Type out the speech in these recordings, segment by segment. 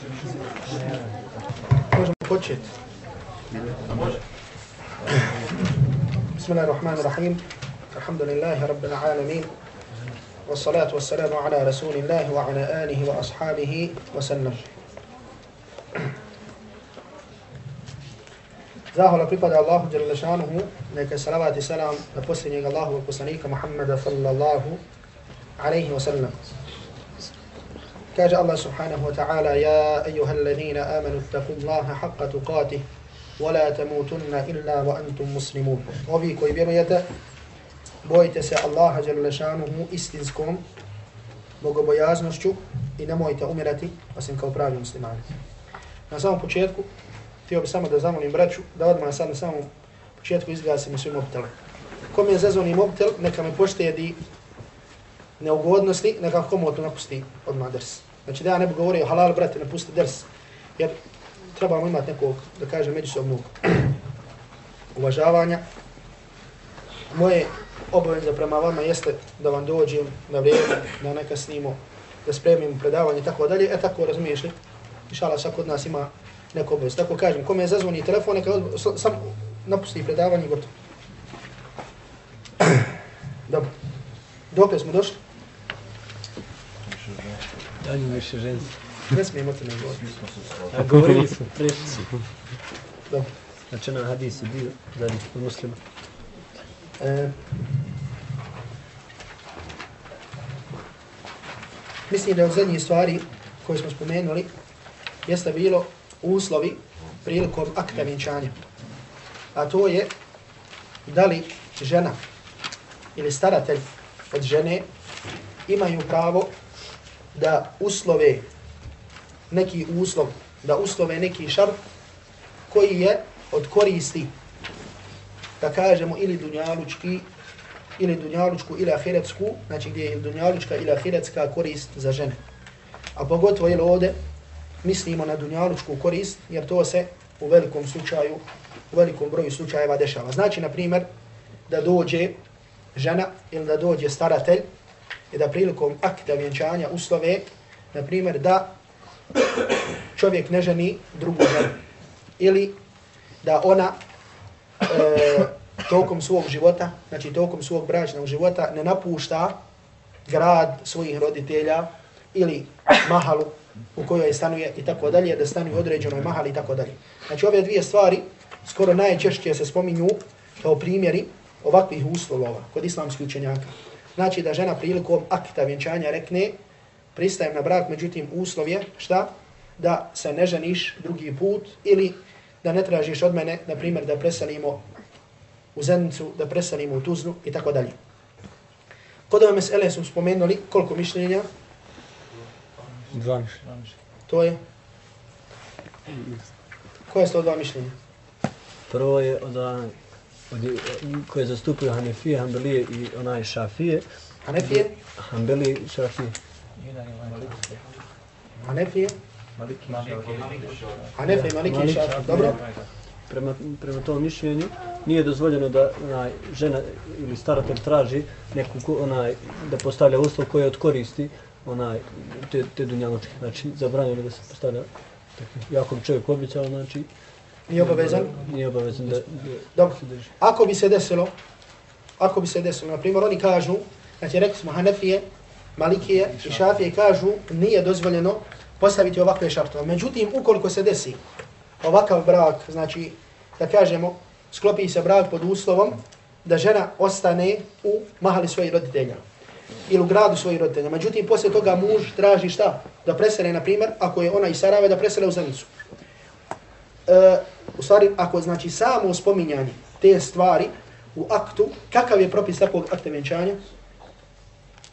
Možemo početi. Bismillahirrahmanirrahim. Alhamdulillahi rabbil alamin. والصلاة والسلام على رسول الله وعلى آله وأصحابه وسلم Zahvala pripada Allahu Đelešanuhu, neka salavat i salam na posljednjeg Allahu poslanika Muhammeda sallallahu alaihi wa sallam. Kaže Allah subhanahu wa ta'ala, Ja ejuha alladhina amanu taku Allaha haqqa tuqatih, wa la tamutunna illa wa antum muslimun. Ovi koji vjerujete, bojite se Allaha Đelešanuhu istinskom bogobojaznošću i nemojte umirati osim kao pravi muslimani. Na samom početku, htio bi samo da zamolim braću, da odmah sad na samom početku izgasimo svi mobitele. Kom je zazvoni mobitel, neka me poštedi neugodnosti, neka komotno napusti odmah drs. Znači da ja ne bi govorio halal, brate, napusti drs, jer trebamo imati nekog, da kažem, međusobnog uvažavanja. Moje obaveze prema vama jeste da vam dođem na vrijeme, da neka snimo, da spremimo predavanje i tako dalje. E tako razumiješ li? Inšala, svak od nas ima neko obavez. Tako kažem, kome zazvoni telefon, neka odbo, sam napusti predavanje i gotovo. Dobro. Dokle smo došli? Danju više ženski. Ne smijemo te ne govoriti. A govorili smo, prešli smo. Dobro. Znači na hadis je bio zadnji od muslima. E, mislim da od zadnjih stvari koje smo spomenuli jeste bilo uslovi prilikom akta vjenčanja. A to je da li žena ili staratelj od žene imaju pravo da uslove neki uslov, da uslove neki šart koji je od koristi da kažemo ili dunjalučki ili dunjalučku ili ahiretsku, znači gdje je dunjalučka ili ahiretska korist za žene. A pogotovo je ovdje mislimo na dunjalučku korist, jer to se u velikom slučaju, u velikom broju slučajeva dešava. Znači, na primjer, da dođe žena ili da dođe staratelj je da prilikom akta vjenčanja uslove, na primjer, da čovjek ne ženi drugu ženu. Ili da ona e, tokom svog života, znači tokom svog bračnog života, ne napušta grad svojih roditelja ili mahalu u kojoj stanuje i tako dalje, da stanuje određenoj mahali i tako dalje. Znači ove dvije stvari skoro najčešće se spominju kao primjeri ovakvih uslova kod islamskih učenjaka. Znači da žena prilikom akta vjenčanja rekne pristajem na brak, međutim uslov je šta? Da se ne ženiš drugi put ili da ne tražiš od mene, na primjer, da preselimo u Zenicu, da preselimo u Tuznu i tako dalje. Kod ove mesele su spomenuli koliko mišljenja? Dva mišljenja. To je? Koje su to dva mišljenja? Prvo je od, onaj, od koje zastupaju Hanefije, Hanbelije i onaj Šafije. Hanefije? Hanbelije i Šafije. Hanefije? Maliki, Hanefije, Maliki i Šafije. Dobro? Prema, prema tom mišljenju nije dozvoljeno da onaj, žena ili staratelj traži neku onaj, da postavlja uslov koji odkoristi onaj, te, te dunjalučke. Znači, zabranjeno da se postavlja takvi. Jako bi čovjek obećao, znači, Nije obavezan? nije obavezan da, da Dobro. se drži. Ako bi se desilo, ako bi se desilo, na primjer, oni kažu, znači rekli smo Hanefije, Malikije i Šafije kažu nije dozvoljeno postaviti ovakve šartove. Međutim, ukoliko se desi ovakav brak, znači da kažemo, sklopi se brak pod uslovom da žena ostane u mahali svojih roditelja ili u gradu svojih roditelja. Međutim, poslije toga muž traži šta? Da presele, na primjer, ako je ona iz Sarajeva, da presele u Zenicu. E, u stvari, ako znači samo spominjanje te stvari u aktu, kakav je propis takvog akta vjenčanja?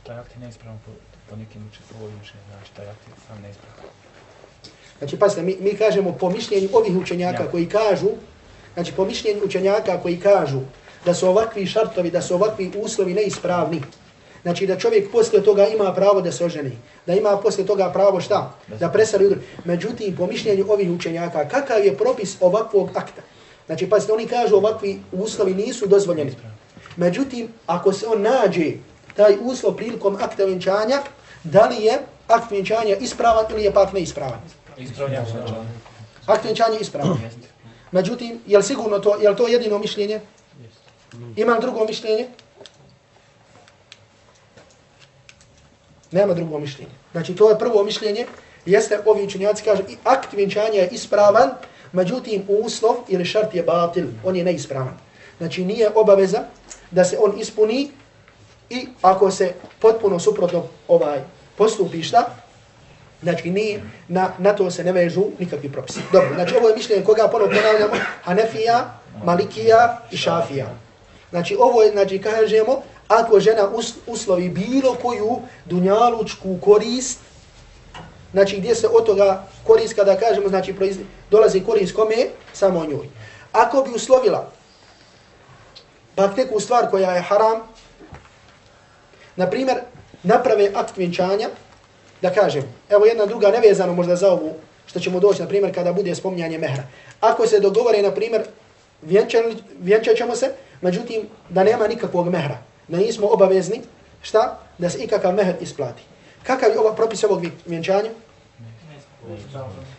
Taj akt je neispravan po, po nekim uče, po ovim učenjem, znači taj akt je sam neispravan. Znači, pazite, mi, mi kažemo po mišljenju ovih učenjaka Ja. koji kažu, znači po mišljenju učenjaka koji kažu da su ovakvi šartovi, da su ovakvi uslovi neispravni. Znači da čovjek poslije toga ima pravo da se oženi, da ima poslije toga pravo šta? Da presali udru. Međutim, po mišljenju ovih učenjaka, kakav je propis ovakvog akta? Znači, pazite, oni kažu ovakvi uslovi nisu dozvoljeni. Međutim, ako se on nađe taj uslov prilikom akta vjenčanja, da li je akt vjenčanja ispravan ili je pak neispravan? Načalno. Akt vjenčanja je ispravan. Međutim, je li sigurno to, je to jedino mišljenje? Ima drugo mišljenje? Nema drugo mišljenje. Znači, to je prvo mišljenje, jeste, ovi učenjaci kaže i akt vjenčanja je ispravan, međutim, uslov ili šart je batil, on je neispravan. Znači, nije obaveza da se on ispuni i ako se potpuno suprotno ovaj postupi šta, Znači, ni, na, na to se ne vežu nikakvi propisi. Dobro, znači ovo je mišljenje koga ponovno ponavljamo, Hanefija, Malikija i Šafija. Znači, ovo je, znači, kažemo, ako žena us, uslovi bilo koju dunjalučku korist, znači gdje se od toga korist, kada kažemo, znači proiz, dolazi korist kome, samo njoj. Ako bi uslovila pak neku stvar koja je haram, na primjer, naprave akt vjenčanja, da kažem, evo jedna druga nevezano možda za ovu, što ćemo doći, na primjer, kada bude spominjanje mehra. Ako se dogovore, na primjer, vjenčat ćemo se, međutim, da nema nikakvog mehra, da nismo obavezni, šta? Da se ikakav mehr isplati. Kakav je ova propis ovog vjenčanja?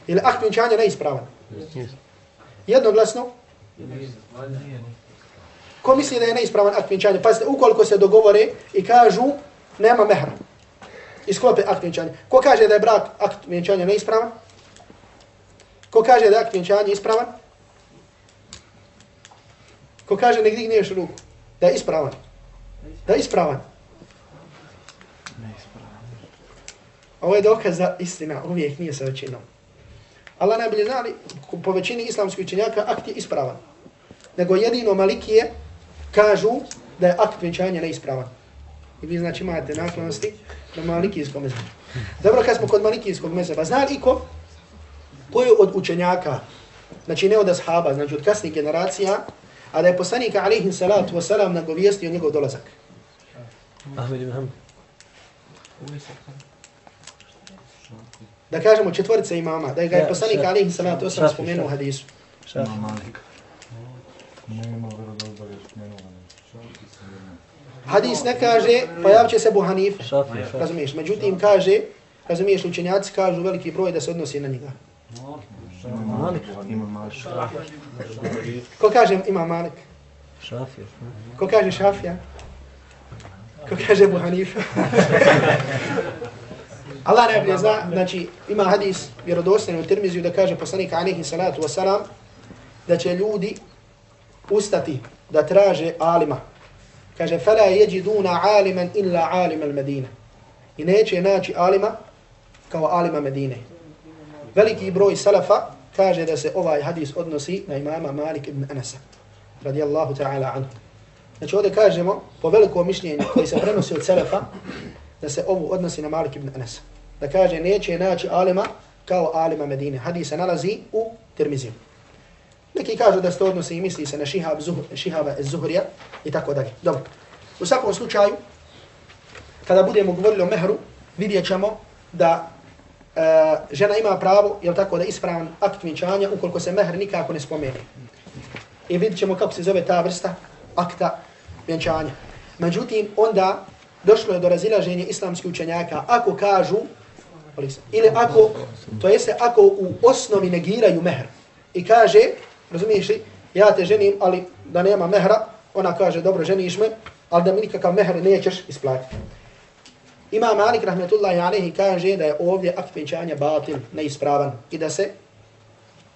Ili akt vjenčanja neispravan? Jednoglasno? Ko misli da je neispravan akt vjenčanja? Pazite, ukoliko se dogovore i kažu nema mehra, i sklope akt vjenčanja. Ko kaže da je brak akt vjenčanja neispravan? Ko kaže da je akt vjenčanja ispravan? Ko kaže nek digneš ruku? Da je ispravan. Da je ispravan. Ovo je dokaz da istina uvijek nije sa većinom. Allah najbolje znali, po većini islamskih učenjaka akt je ispravan. Nego jedino malikije kažu da je akt venčanja neispravan. I vi znači imate naklonosti na malikijskom mezebu. Dobro, kad smo kod malikijskog mezeba, zna li ko? Ko je od učenjaka, znači ne od ashaba, znači od kasnih generacija, a da je poslanika alaihim salatu wasalam nagovijestio njegov dolazak? Ahmed ibn Hamd. Da kažemo četvorica imama, da je ga je poslanik alaihim salatu wasalam spomenuo u hadisu. Šafi. Nema vjerodozbolje spomenuo. Hadis ne kaže, pojavit će se Bu Hanif, razumiješ, međutim kaže, razumiješ, učenjaci kažu veliki broj da se odnosi na njega. Malik. Ima Malik. Ko kaže ima Malik? Šafi. Ko kaže Šafija? Ko kaže Bu Hanif? Allah najbolje zna, znači ima hadis vjerodostojno u Tirmiziju da kaže poslanik alaihi salatu wasalam da će ljudi ustati da traže alima. Kaže, fala jeđiduna aliman illa alima al Medina. I neće naći alima kao alima Medine. Veliki broj salafa kaže da se ovaj hadis odnosi na imama Malik ibn Anasa. Radijallahu ta'ala anhu. Znači ovdje kažemo, po velikom mišljenju koji se prenosi od salafa, da se ovo odnosi na Malik ibn Anasa. Da kaže, neće naći alima kao alima Medine. Hadis se nalazi u Tirmiziju. Neki kažu da se to odnosi i misli se na šihab zuh, šihaba iz Zuhrija i tako dalje. Dobro. U svakom slučaju, kada budemo govorili o mehru, vidjet ćemo da e, žena ima pravo, jel tako, da ispravan akt vjenčanja ukoliko se mehr nikako ne spomene. I vidit ćemo kako se zove ta vrsta akta vjenčanja. Međutim, onda došlo je do razilaženja islamskih učenjaka ako kažu, ili ako, to jeste ako u osnovi negiraju mehr i kaže, razumiješ li, ja te ženim, ali da nema mehra, ona kaže, dobro, ženiš me, ali da mi nikakav mehr nećeš isplatiti. Ima Malik rahmetullahi alaihi kaže da je ovdje akt vjenčanja batil, neispravan i da se,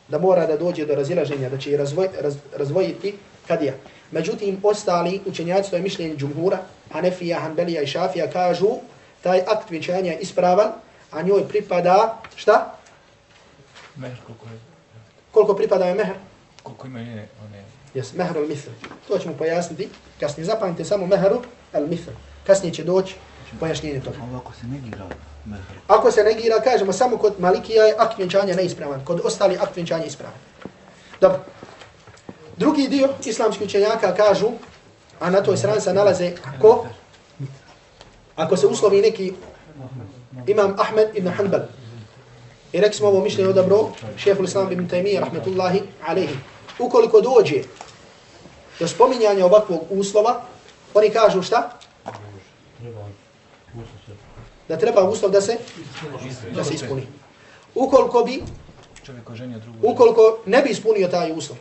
da mora da dođe do razilaženja, da će razvoj, raz, razvojiti kadija. Međutim, ostali učenjaci, to je mišljenje džumhura, Hanefija, Hanbelija i Šafija kažu taj akt vjenčanja je ispravan, a njoj pripada, šta? Mehr koliko je, Koliko pripada je mehr? koliko ima njene, one, Jes, mehr al mithl. To ćemo pojasniti. Kasnije zapamtite samo mehru al mithl. Kasnije će doći pojašnjenje toga. Ovako se negira mehr. Ako se negira, kažemo samo kod Malikija je akt vjenčanja neispravan. Kod ostali akt vjenčanja je ispravan. Dobro. Drugi dio islamskih učenjaka kažu, a na toj strani se nalaze ko? Ako se uslovi neki imam Ahmed ibn Hanbal. I rekli smo ovo mišljenje odabro šehful islam ibn Taymiyyah rahmetullahi alaihi. Ukoliko dođe do spominjanja ovakvog uslova, oni kažu šta? Da treba uslov da se da se ispuni. ukoliko bi, ukoliko ne bi ispunio taj uslov.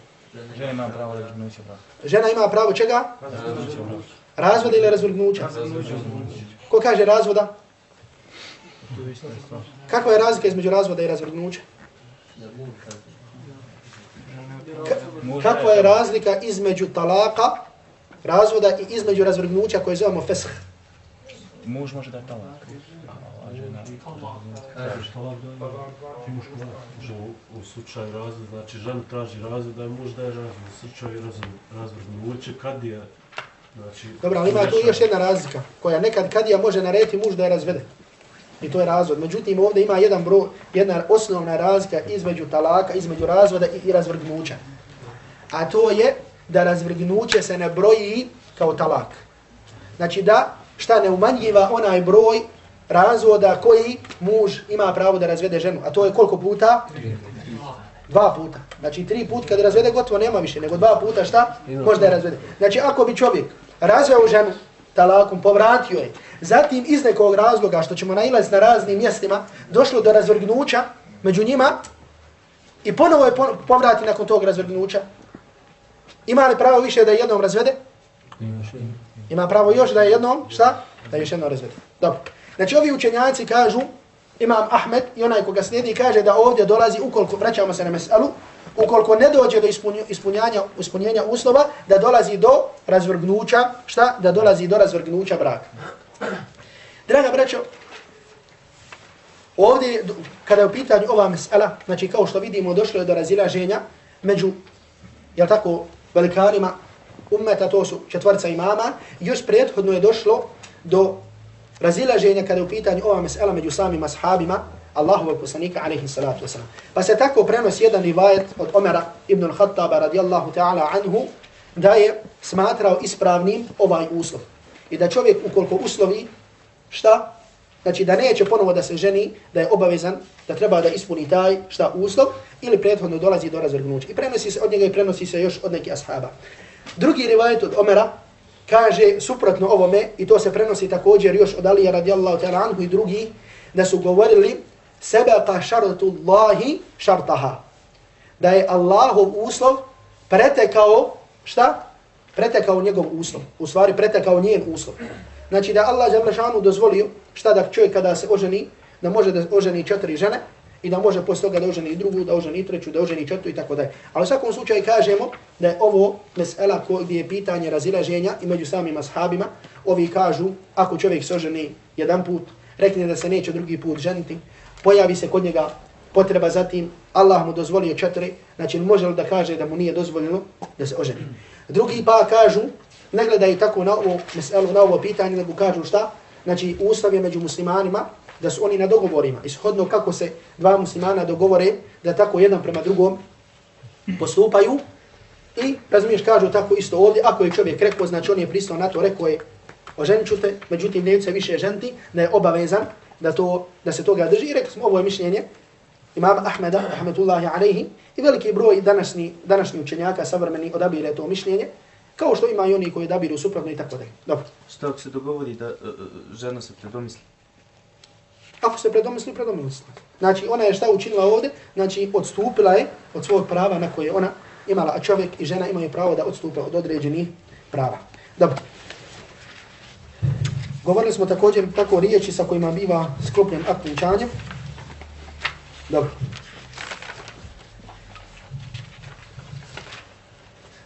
Žena ima pravo razvrgnuća braka. Žena ima pravo čega? Razvoda ili razvrgnuća? Ko kaže razvoda? Kakva je razlika između razvoda i razvrgnuća? Kakva je razlika između talaka, razvoda i između razvrgnuća koje zovemo fesh? Muž može dati talak. A ova žena... Kažeš talak da je muško Može u, u slučaju razvod, znači žena traži razvod, da je muž daje razvod. U slučaju razvrgnuće, kad je, znači... Dobro, ali ima tu još jedna razlika, koja nekad kadija može narediti muž da je razvede. I to je razvod. Međutim, ovdje ima jedan bro, jedna osnovna razlika između talaka, između razvoda i, i razvrgnuća. A to je da razvrgnuće se ne broji kao talak. Znači da, šta ne umanjiva onaj broj razvoda koji muž ima pravo da razvede ženu. A to je koliko puta? Dva puta. Znači tri puta kad razvede gotovo nema više, nego dva puta šta? Možda je razvede. Znači ako bi čovjek razveo ženu talakom, povratio je, zatim iz nekog razloga što ćemo nailaziti na raznim mjestima, došlo do razvrgnuća među njima i ponovo je po- povrati nakon tog razvrgnuća, ima li pravo više da je jednom razvede? Ima pravo još da je jednom, šta? Da je još jednom razvede. Dobro. Znači ovi učenjaci kažu, Imam Ahmed i onaj koga slijedi kaže da ovdje dolazi, ukoliko, vraćamo se na meselu, ukoliko ne dođe do ispunjenja, ispunjenja uslova, da dolazi do razvrgnuća, šta? Da dolazi do razvrgnuća braka. Draga braćo, ovdje, kada je u pitanju ova mesela, znači kao što vidimo, došlo je do razilaženja među, jel tako, velikarima ummeta, to su četvrca imama, još prethodno je došlo do razilaženja kada je u pitanju ova mesela među samim ashabima Allahovog poslanika alaihi salatu wasalam. Pa se tako prenosi jedan rivajet od Omera ibn al-Khattaba radijallahu ta'ala anhu da je smatrao ispravnim ovaj uslov. I da čovjek ukoliko uslovi šta? Znači da neće ponovo da se ženi, da je obavezan, da treba da ispuni taj šta uslov ili prethodno dolazi do razvrgnuća. I prenosi se od njega i prenosi se još od nekih ashaba. Drugi rivajet od Omera kaže suprotno ovome i to se prenosi također još od Alija radijallahu ta'ala anhu i drugi da su govorili sebeka šartullahi šartaha. Da je Allahov uslov pretekao, šta? Pretekao njegov uslov. U stvari pretekao njen uslov. Znači da Allah Đalešanu dozvolio šta da čovjek kada se oženi, da može da oženi četiri žene i da može posle toga da oženi drugu, da oženi treću, da oženi četvrtu i tako dalje. Ali u svakom slučaju kažemo da je ovo mesela gdje je pitanje razilaženja i među samim ashabima. Ovi kažu, ako čovjek se oženi jedan put, rekne da se neće drugi put ženiti, pojavi se kod njega potreba za tim, Allah mu dozvolio četiri, znači može li da kaže da mu nije dozvoljeno da se oženi. Drugi pa kažu, ne gledaju tako na ovo meselu, na ovo pitanje, nego kažu šta? Znači, ustav je među muslimanima, da su oni na dogovorima. Ishodno kako se dva muslimana dogovore, da tako jedan prema drugom postupaju. I, razumiješ, kažu tako isto ovdje, ako je čovjek rekao, znači on je pristao na to, rekao je, oženit ću te, međutim, neću se više ženti, da je obavezan da, to, da se toga drži. I rekli smo, ovo je mišljenje imama Ahmeda, rahmetullahi alaihi, i veliki broj današnji, današnji učenjaka savrmeni odabire to mišljenje, kao što ima i oni koji odabiru suprotno i tako dalje. Dobro. Što ako se dogovori da uh, žena se predomisli? Ako se predomisli, predomisli. Znači, ona je šta učinila ovdje? Znači, odstupila je od svog prava na koje ona imala, a čovjek i žena imaju pravo da odstupe od određenih prava. Dobro. Govorili smo također tako riječi sa kojima biva sklopljen akt vjenčanja. Dobro.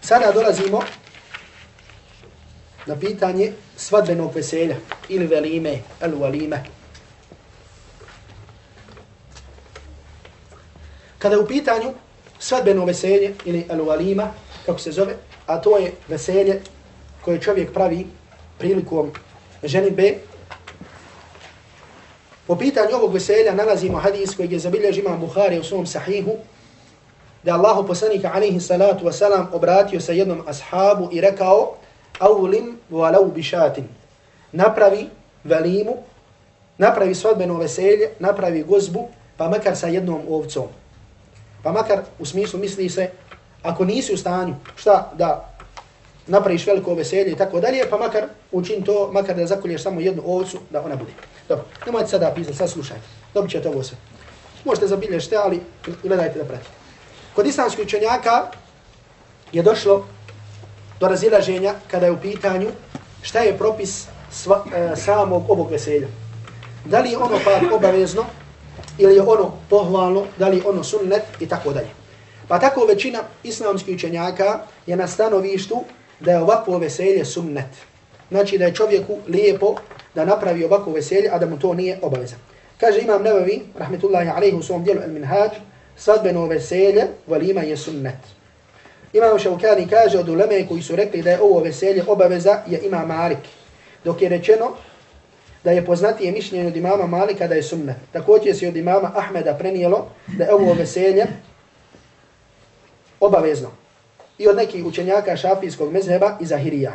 Sada dolazimo na pitanje svadbenog veselja ili velime, el valime. Kada je u pitanju svadbeno veselje ili al-walima, kako se zove, a to je veselje koje čovjek pravi prilikom ženitbe, Po pitanju ovog veselja nalazimo hadis koji je zabilježi imam Buhari u svom sahihu, da Allahu poslanika alaihi salatu wasalam obratio sa jednom ashabu i rekao Aulim walau bišatin. Napravi velimu, napravi svadbeno veselje, napravi gozbu, pa makar sa jednom ovcom. Pa makar u smislu misli se, ako nisi u stanju, šta da napraviš veliko veselje i tako dalje, pa makar učin to, makar da zakolješ samo jednu ovcu, da ona bude. Dobro, nemojte sada pisati, sad slušajte. Dobit ćete ovo sve. Možete zabilježiti, ali gledajte da pratite. Kod islamskih učenjaka je došlo do razilaženja kada je u pitanju šta je propis sva, e, samog ovog veselja. Da li je ono pa obavezno ili je ono pohvalno, da li ono sunnet i tako dalje. Pa tako većina islamskih učenjaka je na stanovištu da je ovakvo veselje sunnet. Znači da je čovjeku lijepo da napravi ovakvo veselje, a da mu to nije obaveza. Kaže Imam Nebavi, rahmetullahi alaihi u svom dijelu El Minhaj, svadbeno veselje, valima je sunnet. Imam Šaukani kaže od uleme koji su rekli da je ovo veselje obaveza je Imam Malik. Dok je rečeno da je poznatije mišljenje od imama Malika da je sunnet. Također se od imama Ahmeda prenijelo da je ovo veselje obavezno. I od nekih učenjaka šafijskog mezheba i zahirija.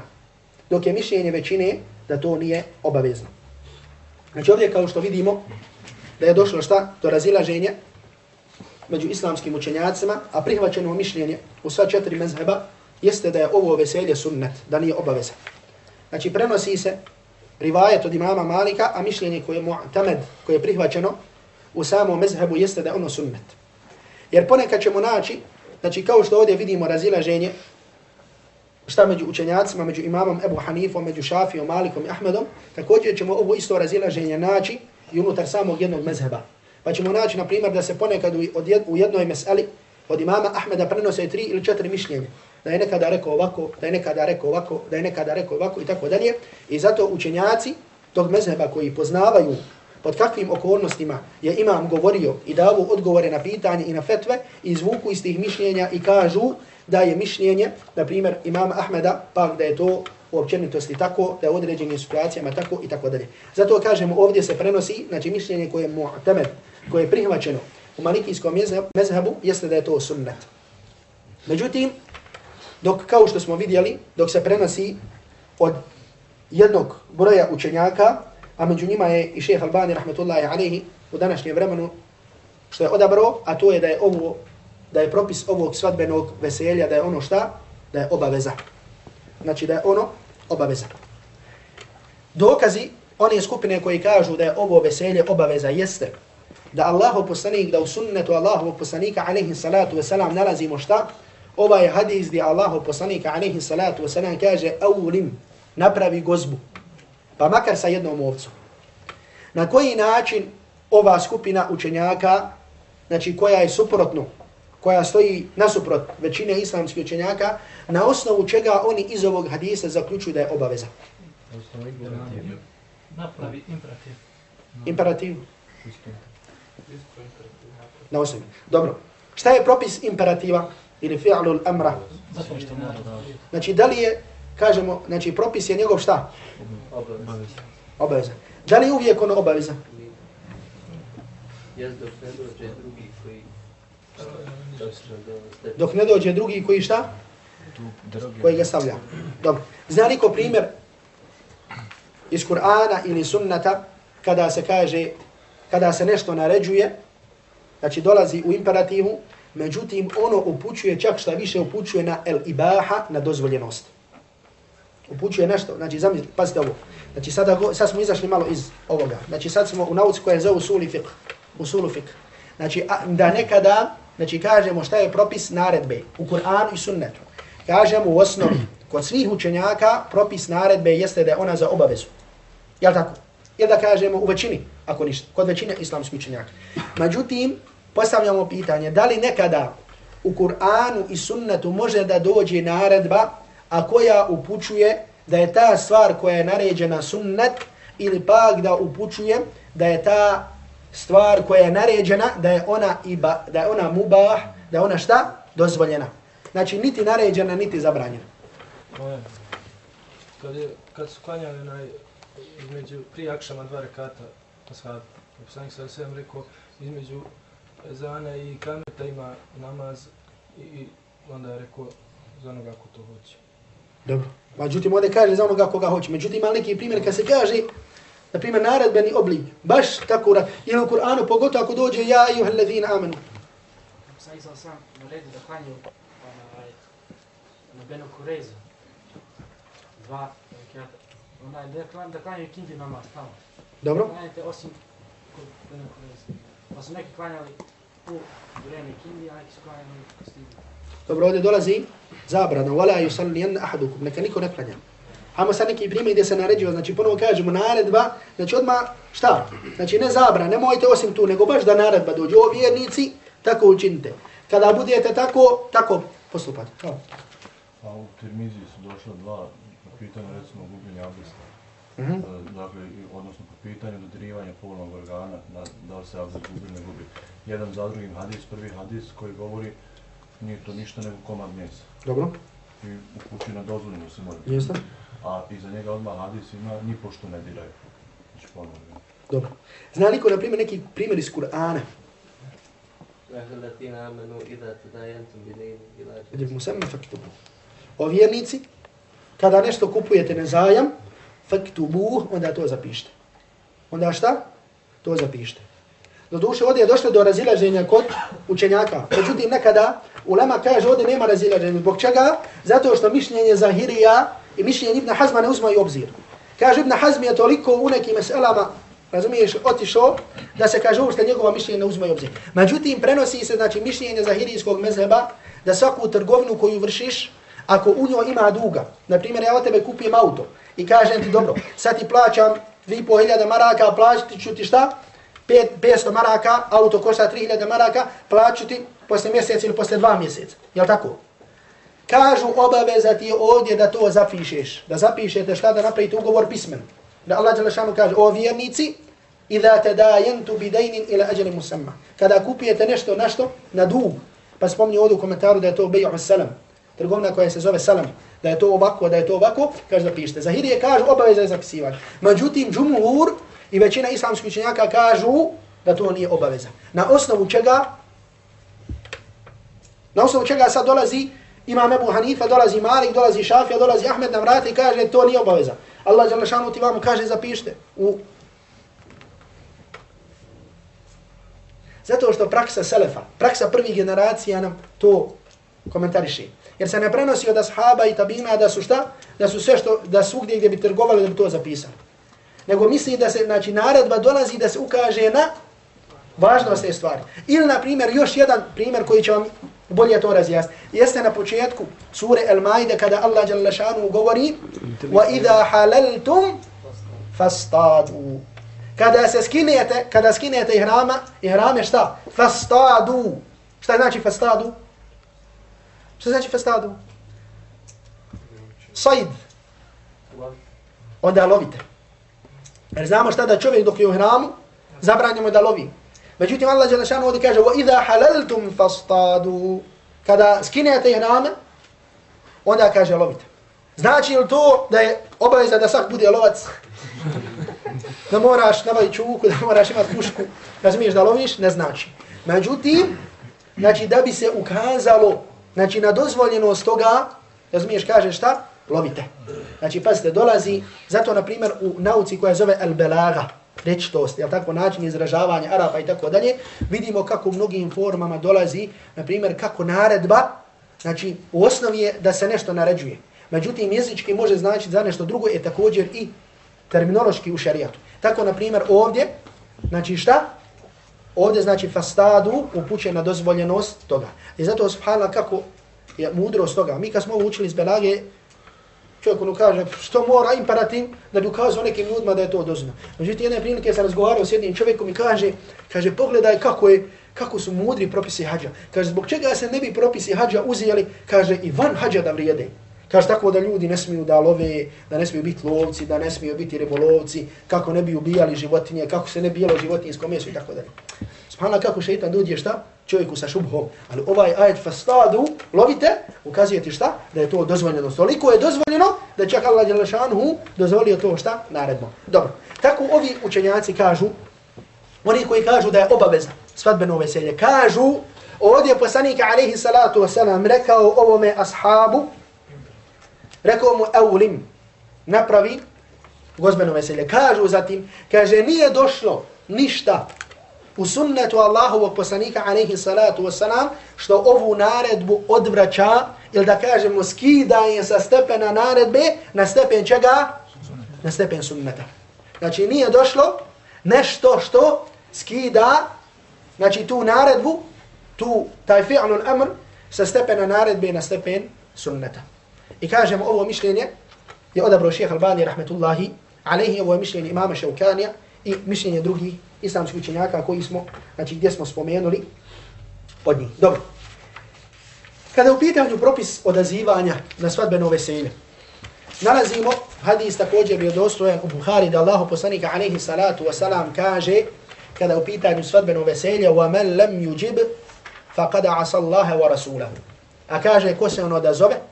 Dok je mišljenje većine da to nije obavezno. Znači ovdje kao što vidimo da je došlo šta? Do razilaženja među islamskim učenjacima, a prihvaćeno mišljenje u sva četiri mezheba jeste da je ovo veselje sunnet, da nije obaveza. Znači prenosi se rivajet od imama Malika, a mišljenje koje je mu'tamed, koje je prihvaćeno u samom mezhebu jeste da ono sunnet. Jer ponekad ćemo naći, znači kao što ovdje vidimo razilaženje, šta među učenjacima, među imamom Ebu Hanifom, među Šafijom, Malikom i Ahmedom, također ćemo ovo isto razilaženje naći i unutar samog jednog mezheba. Pa ćemo naći, na primjer, da se ponekad u jednoj meseli od imama Ahmeda prenose tri ili četiri mišljenja da je nekada rekao ovako, da je nekada rekao ovako, da je nekada rekao ovako i tako dalje. I zato učenjaci tog mezheba koji poznavaju pod kakvim okolnostima je imam govorio i davo odgovore na pitanje i na fetve, izvuku iz tih mišljenja i kažu da je mišljenje, na primjer, imama Ahmeda, pa da je to u općenitosti tako, da je u određenim situacijama tako i tako dalje. Zato kažemo ovdje se prenosi, znači mišljenje koje je mu'tamed, koje je prihvaćeno u malikijskom mezhebu, jeste da je to sunnet. Međutim, Dok, kao što smo vidjeli, dok se prenosi od jednog broja učenjaka, a među njima je i šeheh Albani, rahmetullahi alaihi, u današnjem vremenu, što je odabro, a to je da je ovo, da je propis ovog svadbenog veselja, da je ono šta? Da je obaveza. Znači da je ono obaveza. Dokazi, one skupine koji kažu da je ovo veselje obaveza, jeste da Allahu poslanik, da u sunnetu Allahu poslanika, alaihi salatu wasalam, nalazimo šta? Ovaj hadis gdje Allahu poslanika alaihi salatu wasalam kaže aulim, napravi gozbu, pa makar sa jednom ovcom. Na koji način ova skupina učenjaka, znači koja je suprotno, koja stoji nasuprot većine islamskih učenjaka, na osnovu čega oni iz ovog hadisa zaključuju da je obaveza? Napravi imperativ. Imperativ? Na osnovu. Dobro. Šta je propis imperativa? Ili fi'lul amra. Znači, da li je, kažemo, znači, propis je njegov šta? Obaveza. Da li je uvijek ono obaveza? Dok ne dođe drugi koji šta? Koji ga stavlja. Dobro. Zna li ko primjer iz Kur'ana ili sunnata kada se kaže, kada se nešto naređuje, znači dolazi u imperativu, Međutim, ono upućuje čak šta više upućuje na el ibaha, na dozvoljenost. Upućuje nešto, znači zamislite, pazite ovo. Znači sada go, sad smo izašli malo iz ovoga. Znači sad smo u nauci koja je zove usuli fiqh. Usulu fiqh. Znači a, da nekada, znači kažemo šta je propis naredbe u Kur'anu i sunnetu. Kažemo u osnovi, kod svih učenjaka propis naredbe jeste da je ona za obavezu. Jel tako? Jel da kažemo u većini, ako ništa, kod većine islamskih učenjaka. Međutim, postavljamo pitanje, da li nekada u Kur'anu i sunnetu može da dođe naredba, a koja upućuje da je ta stvar koja je naređena sunnet, ili pak da upućuje da je ta stvar koja je naređena, da je ona, iba, da je ona mubah, da je ona šta? Dozvoljena. Znači, niti naređena, niti zabranjena. Kad, je, kad su klanjali na, između prije akšama dva rekata, pa sad, poslanik sa sve rekao, između ezana i kameta ima namaz i onda je rekao za onoga ko to hoće. Dobro. Međutim, ovdje kaže za onoga koga hoće. Međutim, ima neki primjer kad se kaže, na primjer, naredbeni oblik. Baš tako, ili u Kur'anu, pogotovo ako dođe ja i uhlazina amenu. Sad sam sam naredio da klanju na Benu Kurezu. Dva rekiata. Onaj, da klanju, kindi namaz tamo. Dobro. Klanjate osim kod Benu Kurezu. Pa su neki klanjali u vrijeme Kindija, a neki su klanjali u Kastidu. Dobro, ovdje dolazi zabrana, wala yusalliyan ahadukum, neka niko ne klanja. Hajmo sad neki primjer gdje se naređiva, znači ponovo kažemo naredba, znači odmah šta? Znači ne zabra, nemojte osim tu, nego baš da naredba dođe. O vjernici, tako učinite. Kada budete tako, tako postupate. Hvala. A u Tirmiziji su došla dva pitanja, recimo gubljenja abdesta. Mhm. E, Dakle, odnosno pitanju dodirivanja polnog organa, na, da li se abdest gubi ne gubi. Jedan za drugim hadis, prvi hadis koji govori nije to ništa nego komad mjesa. Dobro. I u kući na dozvoljeno se mora. Jeste. A iza njega odmah hadis ima ni pošto ne diraju. Znači polnog organa. Dobro. Zna li ko, na primjer, neki primjer iz Kur'ana? O vjernici, kada nešto kupujete na zajam, faktubu, onda to zapište. Onda šta? To zapišite. Do duše, ovdje je došlo do razilaženja kod učenjaka. Međutim, nekada ulema kaže ovdje nema razilaženja. Zbog čega? Zato što mišljenje Zahirija i mišljenje Ibn Hazma ne uzmaju obzir. Kaže Ibn Hazm je toliko u nekim meselama, razumiješ, otišao, da se kaže uopšte njegova mišljenja ne uzmaju obzir. Međutim, prenosi se znači mišljenje Zahirijskog mezheba da svaku trgovinu koju vršiš, ako u njoj ima duga, na primjer ja od tebe kupim auto i kažem ti dobro, sad ti plaćam 2500 maraka, plaćati ću ti šta? 5, 500 maraka, auto košta 3000 maraka, plaću ti posle mjeseca ili posle dva mjeseca. Jel tako? Kažu obaveza ti je ovdje da to zapišeš. Da zapišete šta da napravite ugovor pismen. Da Allah Đelešanu kaže, o vjernici, Iza tadayantu bidajnin ila ajalin musamma. Kada kupijete nešto na što? Na dug. Pa spomni ovdje u komentaru da je to bej'u salam. Trgovina koja se zove salam. Da je to ovako, da je to ovako, kaže zapišite. Zahirije kaže obaveza je zapisivati. Međutim, džumhur i većina islamskih učenjaka kažu da to nije obaveza. Na osnovu čega? Na osnovu čega sad dolazi Imam Ebu Hanifa, dolazi Malik, dolazi Šafija, dolazi Ahmed na vrate i kaže to nije obaveza. Allah Đalešanu ti vam kaže zapišite u Zato što praksa selefa, praksa prvih generacija nam to komentariše Jer se ne prenosi od ashaba i tabina da su šta? Da su sve što, da su gdje gdje bi trgovali da bi to zapisali. Nego misli da se, znači, naredba dolazi da se ukaže na važnost te stvari. Ili, na primjer, još jedan primjer koji će vam bolje to razjasniti. Jeste na početku sure El Maide kada Allah Đalešanu govori وَإِذَا حَلَلْتُمْ فَاسْتَادُوا Kada se skinete, kada skinete ihrama, ihrame šta? Fastadu. Šta znači fastadu? Šta znači fastadu? Said. Onda lovite. Jer znamo šta da čovjek dok je u ihramu, zabranjamo da lovi. Međutim, Allah Đelešanu ovdje kaže وَإِذَا حَلَلْتُمْ فَاسْتَادُوا Kada skinete ihrame, onda kaže lovite. Znači li to da je obaveza da sak bude lovac? da moraš nabaviti čuku, da moraš imati pušku, razumiješ da loviš, ne znači. Međutim, znači da bi se ukazalo znači, na dozvoljenost toga, razumiješ, kaže šta? Lovite. Znači, pazite, dolazi, zato, na primjer, u nauci koja zove el-belaga, rečitost, jel tako, način izražavanja Arapa i tako dalje, vidimo kako u mnogim formama dolazi, na primjer, kako naredba, znači, u osnovi je da se nešto naređuje. Međutim, jezički može značiti za nešto drugo, je također i terminološki u šarijatu. Tako, na primjer, ovdje, znači šta? Ovdje, znači, fastadu upućuje na dozvoljenost toga. I zato, subhanallah, kako je mudrost toga. Mi kad smo ovo učili iz Belage, čovjek ono kaže, što mora imperativ da bi ukazao nekim ljudima da je to dozvoljeno. Međutim, jedne prilike sam razgovarao s jednim čovjekom i kaže, kaže, pogledaj kako je, kako su mudri propisi hađa. Kaže, zbog čega se ne bi propisi hađa uzijeli, kaže, i van hađa da vrijede. Kaže tako da ljudi ne smiju da love, da ne smiju biti lovci, da ne smiju biti ribolovci, kako ne bi ubijali životinje, kako se ne bijelo životinjsko meso i tako dalje. Subhana kako šeitan dođe šta? Čovjeku sa šubhom. Ali ovaj ajet fastadu, lovite, ukazuje ti šta? Da je to dozvoljeno. Toliko je dozvoljeno da čak Allah Đelešanhu dozvolio to šta? Naredno. Dobro. Tako ovi učenjaci kažu, oni koji kažu da je obaveza svadbeno veselje, kažu, ovdje poslanik alaihi salatu wasalam rekao ovome ashabu, rekao mu eulim, napravi gozbeno veselje. Kažu zatim, kaže, nije došlo ništa u sunnetu Allahovog poslanika alaihi salatu wasalam, što ovu naredbu odvraća, ili da kažemo skida je sa stepena naredbe na stepen čega? Na stepen sunneta. Znači nije došlo nešto što skida znači tu naredbu, tu taj fi'lul amr sa stepena naredbe na stepen sunneta. I kažemo ovo mišljenje je odabro šeha Albani rahmetullahi alaihi, ovo je mišljenje imama Šaukanija i mišljenje drugih islamskih učenjaka koji smo, znači gdje smo spomenuli od njih. Dobro. Kada je u pitanju propis odazivanja na svadbeno veselje, nalazimo hadis također je dostojen u Buhari da Allahu poslanika alaihi salatu wasalam kaže kada u pitanju svadbeno veselje wa man lam yujib faqad asa Allaha wa rasulahu. A kaže ko se on odazove?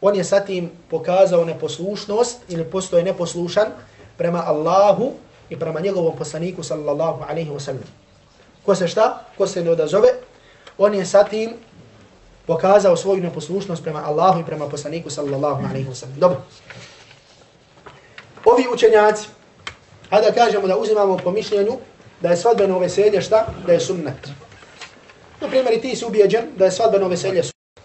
On je sa tim pokazao neposlušnost ili postoje neposlušan prema Allahu i prema njegovom poslaniku sallallahu alaihi wasallam. Ko se šta? Ko se ne odazove, on je sa tim pokazao svoju neposlušnost prema Allahu i prema poslaniku sallallahu alaihi wasallam. Dobro. Ovi učenjaci, hajde kažemo da uzimamo po mišljenju da je svadbeno veselje šta? Da je sunnet. Na primjer, ti si ubijeđen da je svadbeno veselje sunnet.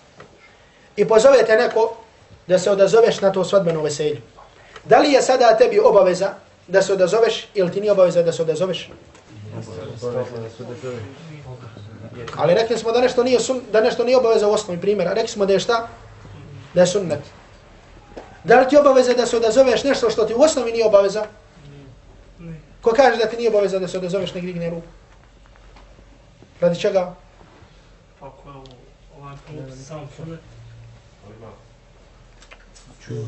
I pozovete neko da se odazoveš na to svadbeno veselje. Da li je sada tebi obaveza da se odazoveš ili ti nije obaveza da se odazoveš? Ali rekli smo da nešto nije sun, da nešto nije obaveza u osnovi primjera. Rekli smo da je šta? Da je sunnet. Da li ti obaveza da se odazoveš nešto što ti u osnovi nije obaveza? Ko kaže da ti nije obaveza da se odazoveš ne digne ruku? Radi čega? Ako je ovaj propis sam sunnet. Čuo.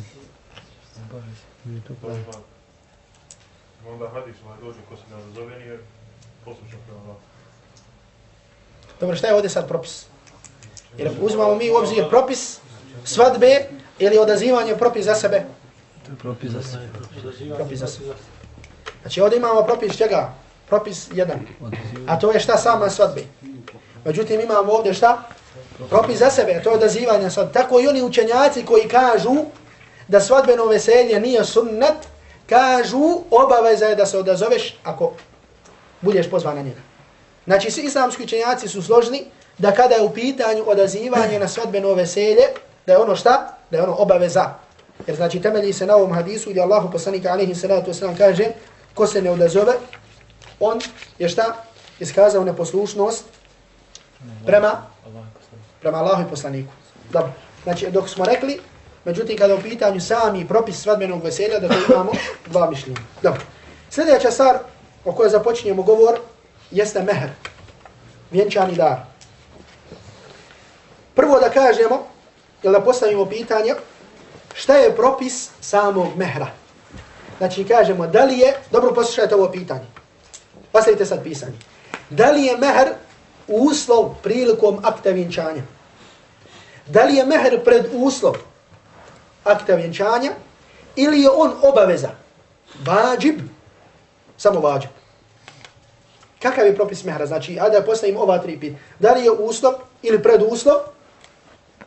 Onda hadis ovaj dođe ko se ne odazove nije poslušan prema Allah. Dobro, šta je ovdje sad propis? Jer uzmamo mi u obzir propis svadbe ili odazivanje propis za sebe? To je propis za sebe. Propis za sebe. Znači ovdje imamo propis čega? Propis jedan. A to je šta sama svadbe. Međutim imamo ovdje šta? Propis za sebe, to je odazivanje svadbe. Tako i oni učenjaci koji kažu da svadbeno veselje nije sunnet, kažu obaveza je da se odazoveš ako budeš pozvan na njega. Znači, svi islamski učenjaci su složni da kada je u pitanju odazivanje na svadbeno veselje, da je ono šta? Da je ono obaveza. Jer znači temelji se na ovom hadisu gdje Allahu poslanika alaihi salatu wasalam kaže ko se ne odazove, on je šta? Iskazao neposlušnost prema, prema Allahu i poslaniku. Dobro. Znači, dok smo rekli, međutim, kada u pitanju sami propis svadbenog veselja, da to imamo dva mišljenja. Dobro. Sljedeća stvar o kojoj započinjemo govor, jeste mehr, vjenčani dar. Prvo da kažemo, ili da postavimo pitanje, šta je propis samog mehra? Znači kažemo, da li je, dobro poslušajte ovo pitanje, postavite sad pisanje, da li je mehr uslov prilikom akta vjenčanja? Da li je mehr pred uslov akta vjenčanja ili je on obaveza? Vađib, samo vađib. Kakav je propis mehra? Znači, a da postavim ova tri pit. Da li je uslov ili preduslov,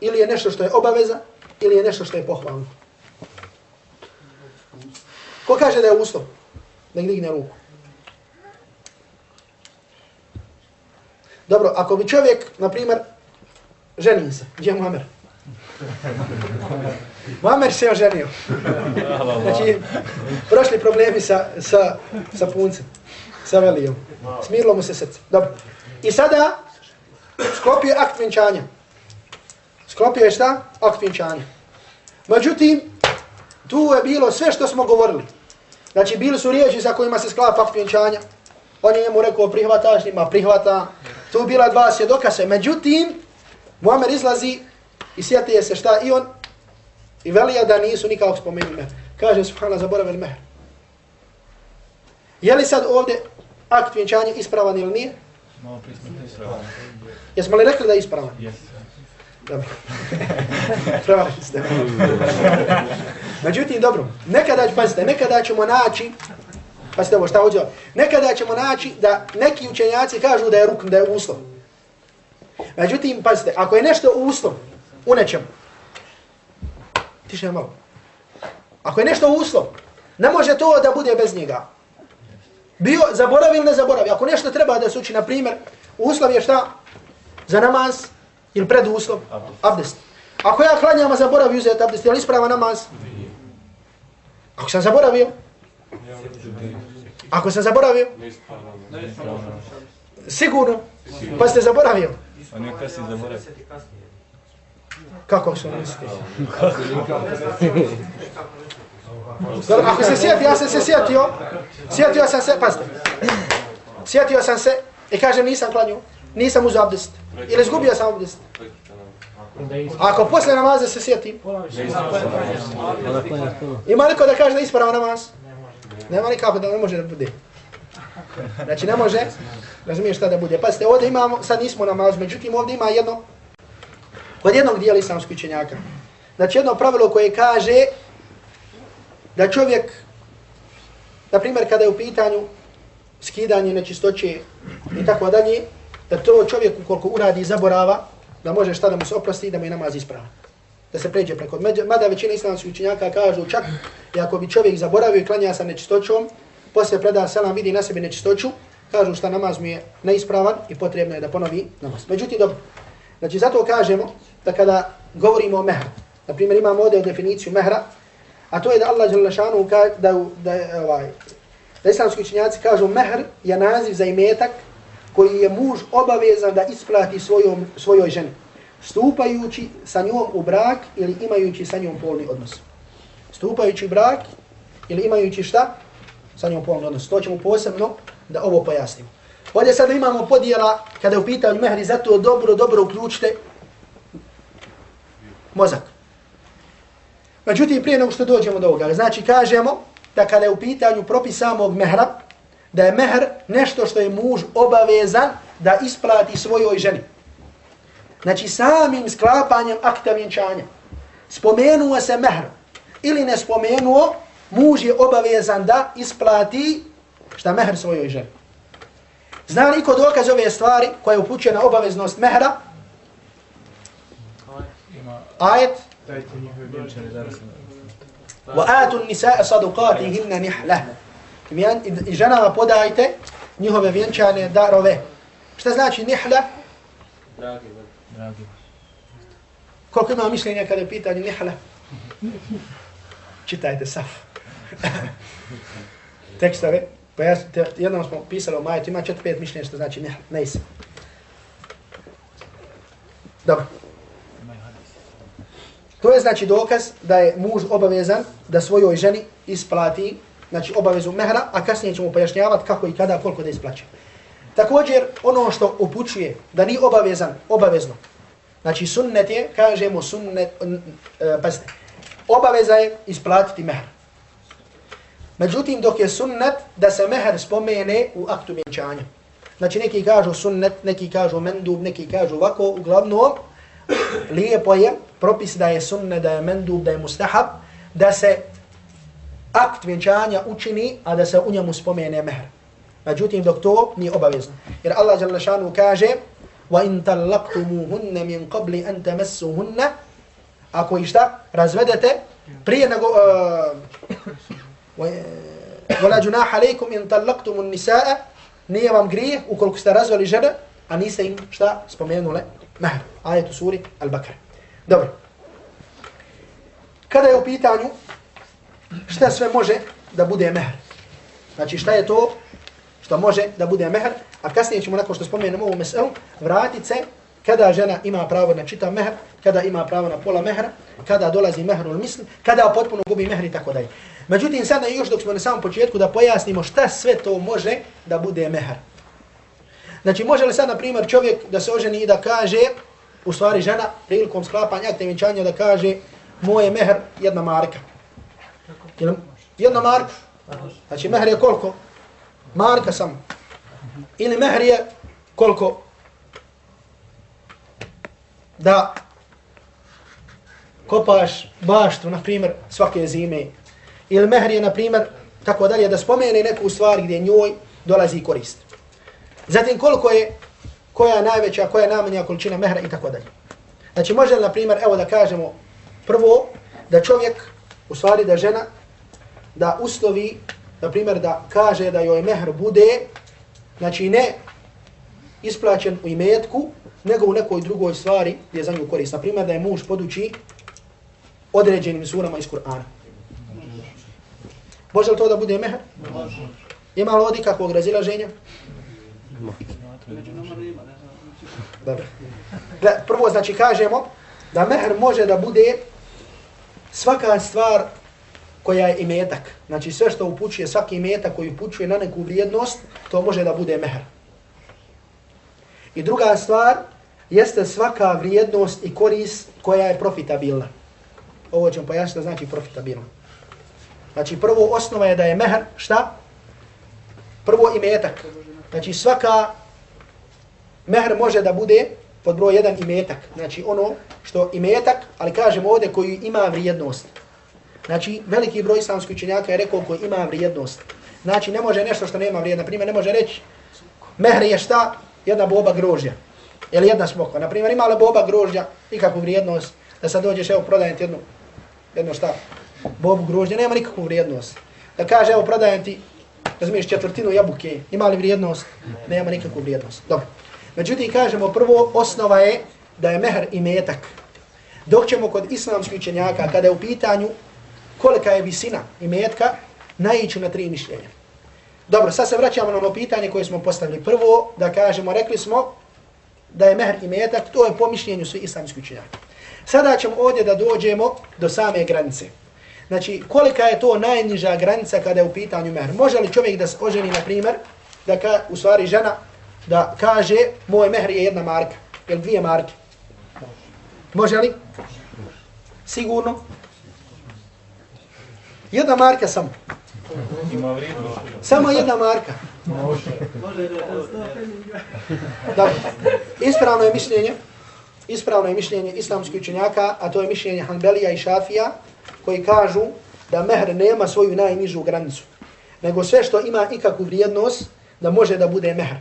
ili je nešto što je obaveza, ili je nešto što je pohvalno? Ko kaže da je uslov? Da digne ruku. Dobro, ako bi čovjek, na primjer, ženi se, gdje je Muammer? Muammer se oženio. Znači, prošli problemi sa, sa, sa puncem sa velijom. Smirilo mu se srce. Dobro. I sada sklopio akt vjenčanja. Sklopio je šta? Akt vjenčanja. Međutim, tu je bilo sve što smo govorili. Znači, bili su riječi za kojima se sklapa akt vjenčanja. On je njemu rekao prihvataš, nima prihvata. Tu bila dva svjedoka se. Međutim, Muammer izlazi i sjetije se šta i on i velija da nisu nikako spomenuli mehr. Kaže, subhana, zaboravili mehr. Je li sad ovdje akt vjenčanja ispravan ili nije? Malo prije smo ispravan. Jesmo li rekli da je ispravan? Jes. Dobro. Pravali ste. Međutim, dobro, nekada, pazite, nekada ćemo naći, pazite ovo, šta hođe, nekada ćemo naći da neki učenjaci kažu da je rukn, da je uslov. Međutim, pazite, ako je nešto uslov u nečemu, tiše malo. Ako je nešto uslov, ne može to da bude bez njega bio zaboravi ili ne zaboravi. Ako nešto treba da se uči, na primjer, uslov je šta? Za namaz ili pred uslov? Abdest. Ako ja klanjam, a zaboravi uzeti abdest, je li isprava namaz? Ako sam zaboravio? Ako sam zaboravio? Sigurno? Pa ste zaboravio? A nije kasnije zaboravio. Kako se mislite? Ako se sjeti, ja sam se sjetio, sjetio sam se, pazite, sjetio sam se i kažem nisam klanju, nisam uzao abdest, ili izgubio sam abdest. Ako posle namaza se sjetim, ima li ko da kaže da isprava namaz? Nema nikako da ne može da bude. Znači ne može, razumiješ šta da bude. Pazite, ovdje imamo, sad nismo namaz, međutim ovdje ima jedno, kod jednog dijela islamskih učenjaka. Znači jedno pravilo koje kaže da čovjek, na primjer kada je u pitanju skidanje nečistoće i tako dalje, da to čovjek ukoliko uradi zaborava, da može šta da mu se oprosti i da mu je namaz ispravan. Da se pređe preko. Mada većina islamskih učenjaka kažu čak i ako bi čovjek zaboravio i klanja sa nečistoćom, poslije preda selam vidi na sebi nečistoću, kažu šta namaz mu je neispravan i potrebno je da ponovi namaz. Međutim, dobro. Znači, zato kažemo da kada govorimo o mehru, na primjer imamo ovdje definiciju mehra, a to je da Allah Đalešanu kaže da, da, ovaj, da islamski učenjaci kažu mehr je naziv za imetak koji je muž obavezan da isplati svojom, svojoj ženi, stupajući sa njom u brak ili imajući sa njom polni odnos. Stupajući u brak ili imajući šta? Sa njom polni odnos. To ćemo posebno da ovo pojasnimo. Ovdje sada imamo podjela, kada je u pitanju mehri, zato dobro, dobro uključite mozak. Međutim, prije nego što dođemo do ovoga, znači kažemo da kada je u pitanju propis samog mehra, da je mehr nešto što je muž obavezan da isplati svojoj ženi. Znači samim sklapanjem akta vjenčanja spomenuo se mehr ili ne spomenuo, muž je obavezan da isplati šta mehr svojoj ženi. Zna li iko dokaz ove stvari koja je upućena na obaveznost mehra? Ajet. Wa atu nisa'a sadukatihinna nihla. I ženama podajte njihove vjenčane darove. Šta znači nihla? Dragi. Dragi. Koliko ima mišljenja kada je pitanje nihla? Čitajte saf. Tekstove. Pa ja, jednom smo pisali o majetu, ima četiri, pet mišljenja što znači nihla. Ne Dobro. To je znači dokaz da je muž obavezan da svojoj ženi isplati znači obavezu mehra, a kasnije ćemo pojašnjavati kako i kada, koliko da isplaće. Također, ono što upućuje da ni obavezan, obavezno, znači sunnet je, kažemo sunnet, e, pazite, obaveza je isplatiti mehr. Međutim, dok je sunnet da se mehr spomene u aktu vjenčanja. Znači, neki kažu sunnet, neki kažu mendub, neki kažu ovako, uglavnom, lijepo je propis da je sunne, da je mendub, da je mustahab, da se akt vjenčanja učini, a da se u njemu spomene mehr. Međutim, dok to nije obavezno. Jer Allah žele šanu kaže وَإِن تَلَّقْتُمُهُنَّ مِنْ قَبْلِ أَن تَمَسُّهُنَّ Ako i šta? Razvedete prije nego... Uh, ولا جناح عليكم ان طلقتم النساء نيام غريه وكلكم استرزلي جده اني سين شتا spomenu le mahr u suri al-bakr dobro. Kada je u pitanju šta sve može da bude mehr? Znači šta je to što može da bude mehr? A kasnije ćemo nakon što spomenemo ovu meselu vratit se kada žena ima pravo na čitav mehr kada ima pravo na pola mehra kada dolazi mehrul misl kada potpuno gubi mehr i tako dalje. Međutim, sada još dok smo na samom početku da pojasnimo šta sve to može da bude mehr. Znači, može li sad, na primjer, čovjek da se oženi i da kaže, u stvari žena, prilikom sklapanja akte vjenčanja da kaže, moje mehr jedna marka. Jedna marka. Znači, mehr je koliko? Marka sam. Ili mehr je koliko? Da kopaš baštu, na primjer, svake zime. Ili mehr je, na primjer, tako dalje, da spomene neku stvar gdje njoj dolazi korist. Zatim koliko je, koja je najveća, koja je najmanja količina mehra i tako dalje. Znači može na primjer, evo da kažemo, prvo da čovjek, u stvari da žena, da uslovi, na primjer da kaže da joj mehr bude, znači ne isplaćen u imetku, nego u nekoj drugoj stvari gdje je za nju korist. Na primjer da je muž poduči određenim surama iz Kur'ana. Može li to da bude mehr? Ima li ovdje kakvog razilaženja? Dobro. Prvo znači kažemo da mehr može da bude svaka stvar koja je imetak. Znači sve što upućuje, svaki imetak koji upućuje na neku vrijednost, to može da bude mehr. I druga stvar jeste svaka vrijednost i koris koja je profitabilna. Ovo ćemo pojasniti da znači profitabilna. Znači prvo osnova je da je mehr, šta? Prvo imetak. Znači svaka mehr može da bude pod broj jedan imetak. Znači ono što imetak, ali kažemo ovdje koji ima vrijednost. Znači veliki broj islamskih učenjaka je rekao koji ima vrijednost. Znači ne može nešto što nema vrijednost. Naprimjer ne može reći mehr je šta? Jedna boba grožja. Ili jedna smokva. Naprimjer ima li boba grožja nikakvu vrijednost da sad dođeš evo prodajem ti jednu, jednu šta? Bobu grožja nema nikakvu vrijednost. Da kaže evo prodajem ti razumiješ četvrtinu jabuke, ima li vrijednost? Nema nikakvu vrijednost. Dobro. Međutim, kažemo prvo, osnova je da je mehr i metak. Dok ćemo kod islamskih učenjaka, kada je u pitanju kolika je visina i metka, najiću na tri mišljenja. Dobro, sad se vraćamo na ono pitanje koje smo postavili. Prvo, da kažemo, rekli smo da je mehr i metak, to je po mišljenju svi islamskih učenjaka. Sada ćemo ovdje da dođemo do same granice. Znači, kolika je to najniža granica kada je u pitanju mehr? Može li čovjek da se oženi, na primjer, da ka, u stvari žena, da kaže moj mehr je jedna marka ili dvije marke. Može li? Sigurno? Jedna marka samo. Ima. Samo jedna marka. Može. Dobro. Ispravno je mišljenje, ispravno je mišljenje islamskih učenjaka, a to je mišljenje Hanbelija i Šafija, koji kažu da mehr nema svoju najnižu granicu, nego sve što ima ikakvu vrijednost, da može da bude mehr.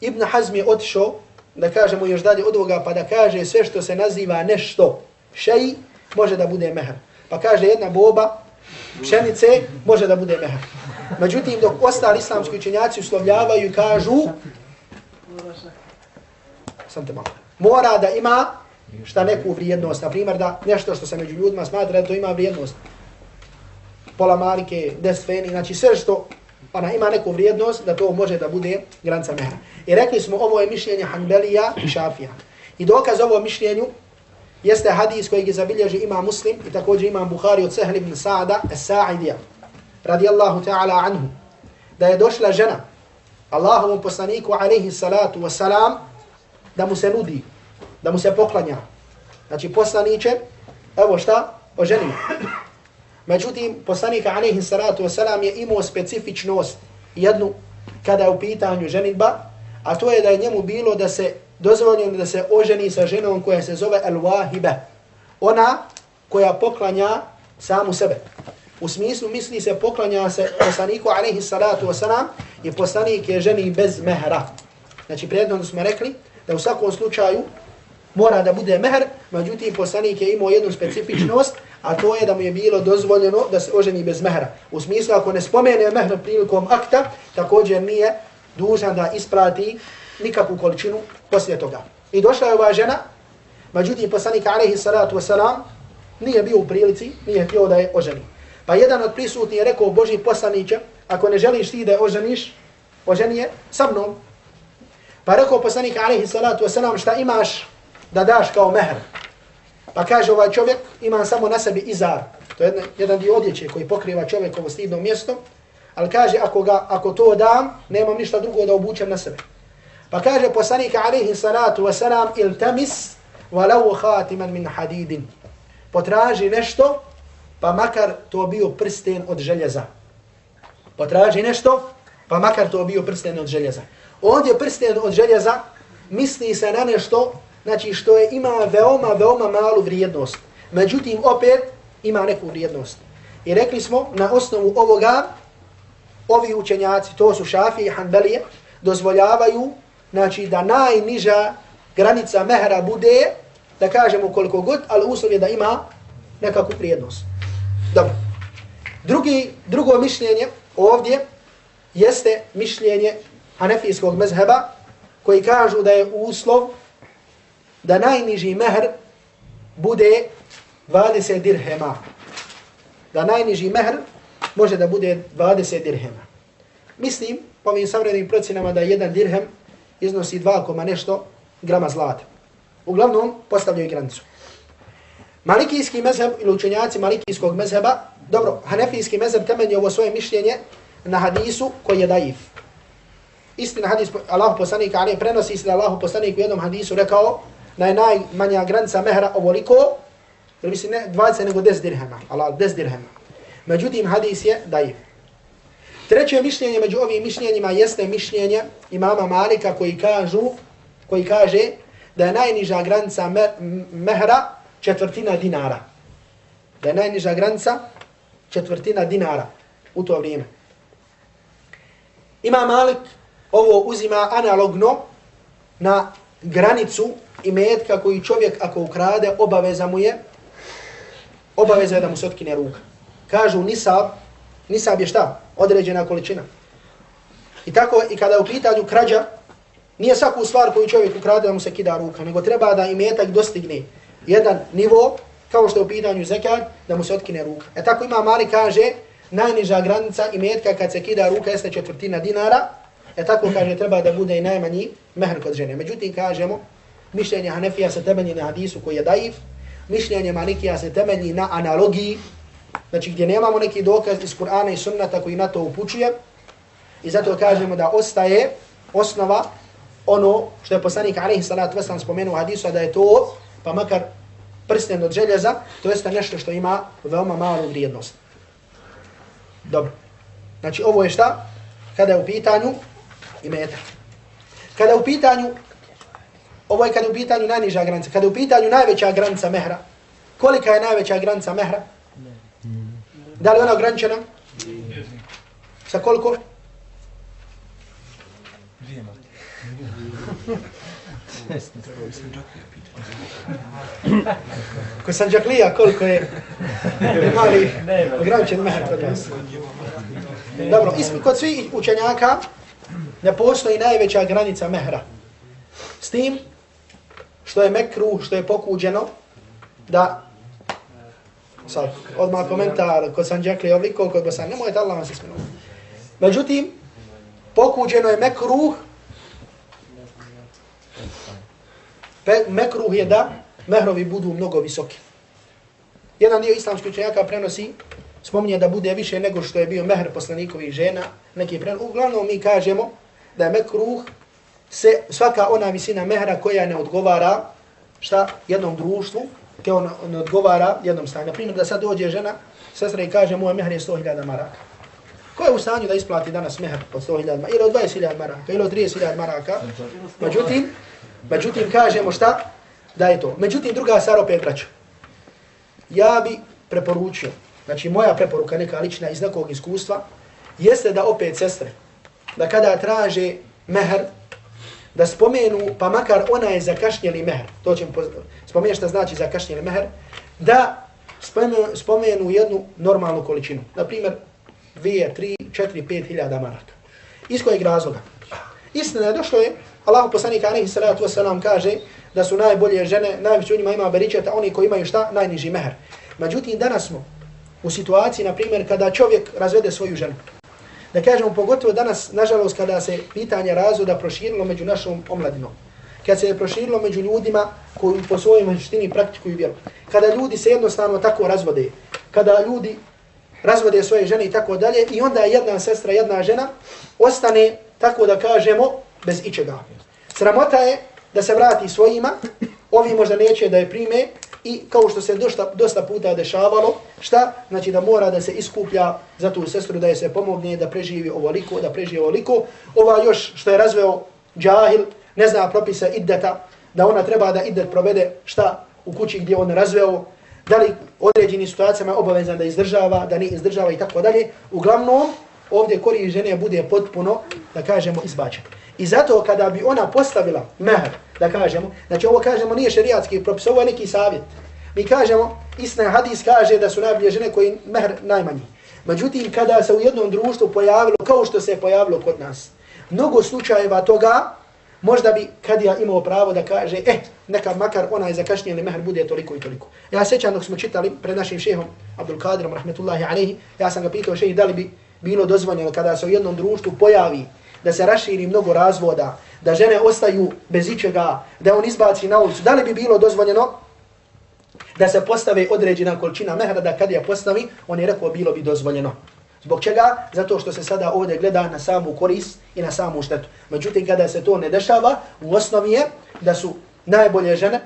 Ibn Hazm je otišao, da kažemo još dalje od ovoga, pa da kaže sve što se naziva nešto, šeji, može da bude mehr. Pa kaže jedna boba, pšenice, može da bude mehr. Međutim, dok ostali islamski učenjaci uslovljavaju i kažu, sam te malo, mora da ima šta neku vrijednost, na primjer da nešto što se među ljudima smatra da to ima vrijednost, pola marike, des feni, znači sve što pa ona ima neku vrijednost da to može da bude granca mehra. I rekli smo ovo je mišljenje Hanbelija i Šafija. I dokaz ovo mišljenju jeste hadis kojeg je zabilježi ima Muslim i također ima Bukhari od Sehl ibn Sa'da as-Sa'idija radijallahu ta'ala anhu da je došla žena Allahovom poslaniku alaihi salatu wasalam da mu se nudi, da mu se poklanja. Znači poslaniće, evo šta, oženi. Međutim, poslanika alaihi salatu wasalam je imao specifičnost jednu kada je u pitanju ženitba, a to je da je njemu bilo da se dozvoljeno da se oženi sa ženom koja se zove al-wahiba. Ona koja poklanja samu sebe. U smislu misli se poklanja se poslaniku alaihi salatu wasalam i poslanik je ženi bez mehra. Znači, prijedno smo rekli da u svakom slučaju mora da bude mehr, međutim poslanik je imao jednu specifičnost, a to je da mu je bilo dozvoljeno da se oženi bez mehra. U smislu, ako ne spomene mehr prilikom akta, također nije dužan da isprati nikakvu količinu poslije toga. I došla je ova žena, međutim poslanik alaihi salatu wasalam nije bio u prilici, nije htio da je oženi. Pa jedan od prisutnih je rekao Boži poslaniće, ako ne želiš ti da je oženiš, oženi je sa mnom. Pa rekao poslanik alaihi salatu wasalam šta imaš da daš kao mehr. Pa kaže ovaj čovjek, imam samo na sebi izar. To je jedan, jedan dio odjeće koji pokriva čovjekovo stidno mjesto. Ali kaže, ako, ga, ako to dam, nemam ništa drugo da obučem na sebe. Pa kaže poslanik alaihi salatu wasalam, iltamis walau khatiman min hadidin. Potraži nešto, pa makar to bio prsten od željeza. Potraži nešto, pa makar to bio prsten od željeza. Ovdje prsten od željeza misli se na nešto znači što je ima veoma, veoma malu vrijednost. Međutim, opet ima neku vrijednost. I rekli smo, na osnovu ovoga, ovi učenjaci, to su šafije i hanbelije, dozvoljavaju znači, da najniža granica mehra bude, da kažemo koliko god, ali uslov je da ima nekakvu vrijednost. Dobro. Drugi, drugo mišljenje ovdje jeste mišljenje hanefijskog mezheba, koji kažu da je uslov da najniži mehr bude 20 dirhema. Da najniži mehr može da bude 20 dirhema. Mislim, po ovim savrednim procenama, da jedan dirhem iznosi 2, koma nešto grama zlata. Uglavnom, postavljaju granicu. Malikijski mezheb ili učenjaci malikijskog mezheba, dobro, hanefijski mezheb temelji ovo svoje mišljenje na hadisu koji je daif. Istina hadis Allahu poslanik ali prenosi se da Allahu poslanik u jednom hadisu rekao da je najmanja granica mehra ovoliko, ili mislim ne 20 nego 10 dirhema, ala 10 dirhema. Međutim, hadis je daif. Treće mišljenje među ovim mišljenjima jeste mišljenje imama Malika koji kažu, koji kaže da je najniža granica mehra četvrtina dinara. Da je najniža granica četvrtina dinara u to vrijeme. Ima Malik ovo uzima analogno na granicu i metka koji čovjek ako ukrade obaveza mu je obaveza je da mu se otkine ruka. Kažu nisab, nisab je šta? Određena količina. I tako i kada u pitanju krađa, nije svaku stvar koju čovjek ukrade da mu se kida ruka, nego treba da i metak dostigne jedan nivo, kao što je u pitanju zekat, da mu se otkine ruka. E tako ima mali kaže, najniža granica i metka kad se kida ruka jeste četvrtina dinara, e tako kaže treba da bude i najmanji mehr kod žene. Međutim, kažemo, mišljenje Hanefija se temelji na hadisu koji je daif, mišljenje Malikija se temelji na analogiji, znači gdje nemamo neki dokaz iz Kur'ana i sunnata koji na to upućuje, i zato kažemo da ostaje osnova ono što je poslanik alaihi salatu wasalam spomenuo u hadisu, da je to pa makar prsten od željeza, to jeste nešto što ima veoma malu vrijednost. Dobro. Znači, ovo je šta? Kada je u pitanju i metar. Kada u pitanju, ovo je kada u pitanju najniža granica, kada u pitanju najveća granica mehra, kolika je najveća granica mehra? Da li ona ograničena? Sa koliko? Dvije Ko sam džaklija, koliko je mali ograničen mehr kod nas. Dobro, ismi kod svih učenjaka ne postoji najveća granica mehra. S tim što je mekru, što je pokuđeno, da sad, odmah komentar, kod sam džaklija ovliko, kod bosan, nemojte Allah vam se smenu. Međutim, pokuđeno je mekruh mekruh je da mehrovi budu mnogo visoki. Jedan dio islamskih učenjaka prenosi, spominje da bude više nego što je bio mehr poslanikovih žena, neki pren... Uglavnom mi kažemo da je mekruh se svaka ona visina mehra koja ne odgovara šta jednom društvu, koja ona ne odgovara jednom stanju. Na primjer da sad dođe žena, sestra i kaže moj mehr je 100.000 maraka. Ko je u stanju da isplati danas mehr od 100.000 maraka, ili od 20.000 maraka, ili od 30.000 maraka? Međutim, Međutim, kažemo šta? Da je to. Međutim, druga stvar opet braću. Ja bi preporučio, znači moja preporuka neka lična iz nekog iskustva, jeste da opet sestre, da kada traže meher, da spomenu, pa makar ona je zakašnjeli meher, to ćemo spomenuti šta znači zakašnjeli meher, da spomenu, spomenu jednu normalnu količinu. na primjer 2, 3, 4, 5 hiljada maraka. Iz kojeg razloga? Istina je došlo je Allah poslanik alejhi salatu wasalam kaže da su najbolje žene, najviše u njima ima beričeta, oni koji imaju šta? Najniži mehr. Međutim, danas smo u situaciji, na primjer, kada čovjek razvede svoju ženu. Da kažemo, pogotovo danas, nažalost, kada se pitanje razvoda proširilo među našom omladinom. Kada se je proširilo među ljudima koji po svojoj meštini praktikuju vjeru. Kada ljudi se jednostavno tako razvode. Kada ljudi razvode svoje žene i tako dalje. I onda jedna sestra, jedna žena ostane, tako da kažemo, bez ičega. Sramota je da se vrati svojima, ovi možda neće da je prime i kao što se dosta, dosta puta dešavalo, šta? Znači da mora da se iskuplja za tu sestru, da je se pomogne, da preživi ovoliko, da preživi ovoliko. Ova još što je razveo džahil, ne zna propisa iddeta, da ona treba da iddet provede šta u kući gdje on razveo, da li određenim situacijama je obavezan da izdržava, da ne izdržava i tako dalje. Uglavnom, ovdje koriji žene bude potpuno, da kažemo, izbačen. I zato kada bi ona postavila mehr, da kažemo, znači ovo kažemo nije šerijatski propis, ovo je neki savjet. Mi kažemo, istina hadis kaže da su najbolje žene koji mehr najmanji. Međutim, kada se u jednom društvu pojavilo, kao što se je pojavilo kod nas, mnogo slučajeva toga, možda bi kad ja imao pravo da kaže, eh, neka makar ona je zakašnjeli mehr bude toliko i toliko. Ja sećam dok smo čitali pred našim šehom, Abdul Kadirom, rahmetullahi alaihi, ja sam ga pitao šehi da li bi bilo dozvoljeno kada se u jednom društvu pojavi da se raširi mnogo razvoda, da žene ostaju bez ičega, da on izbaci na ulicu, da li bi bilo dozvoljeno da se postave određena količina mehra, da kad je postavi, on je rekao bilo bi dozvoljeno. Zbog čega? Zato što se sada ovdje gleda na samu koris i na samu štetu. Međutim, kada se to ne dešava, u osnovi je da su najbolje žene,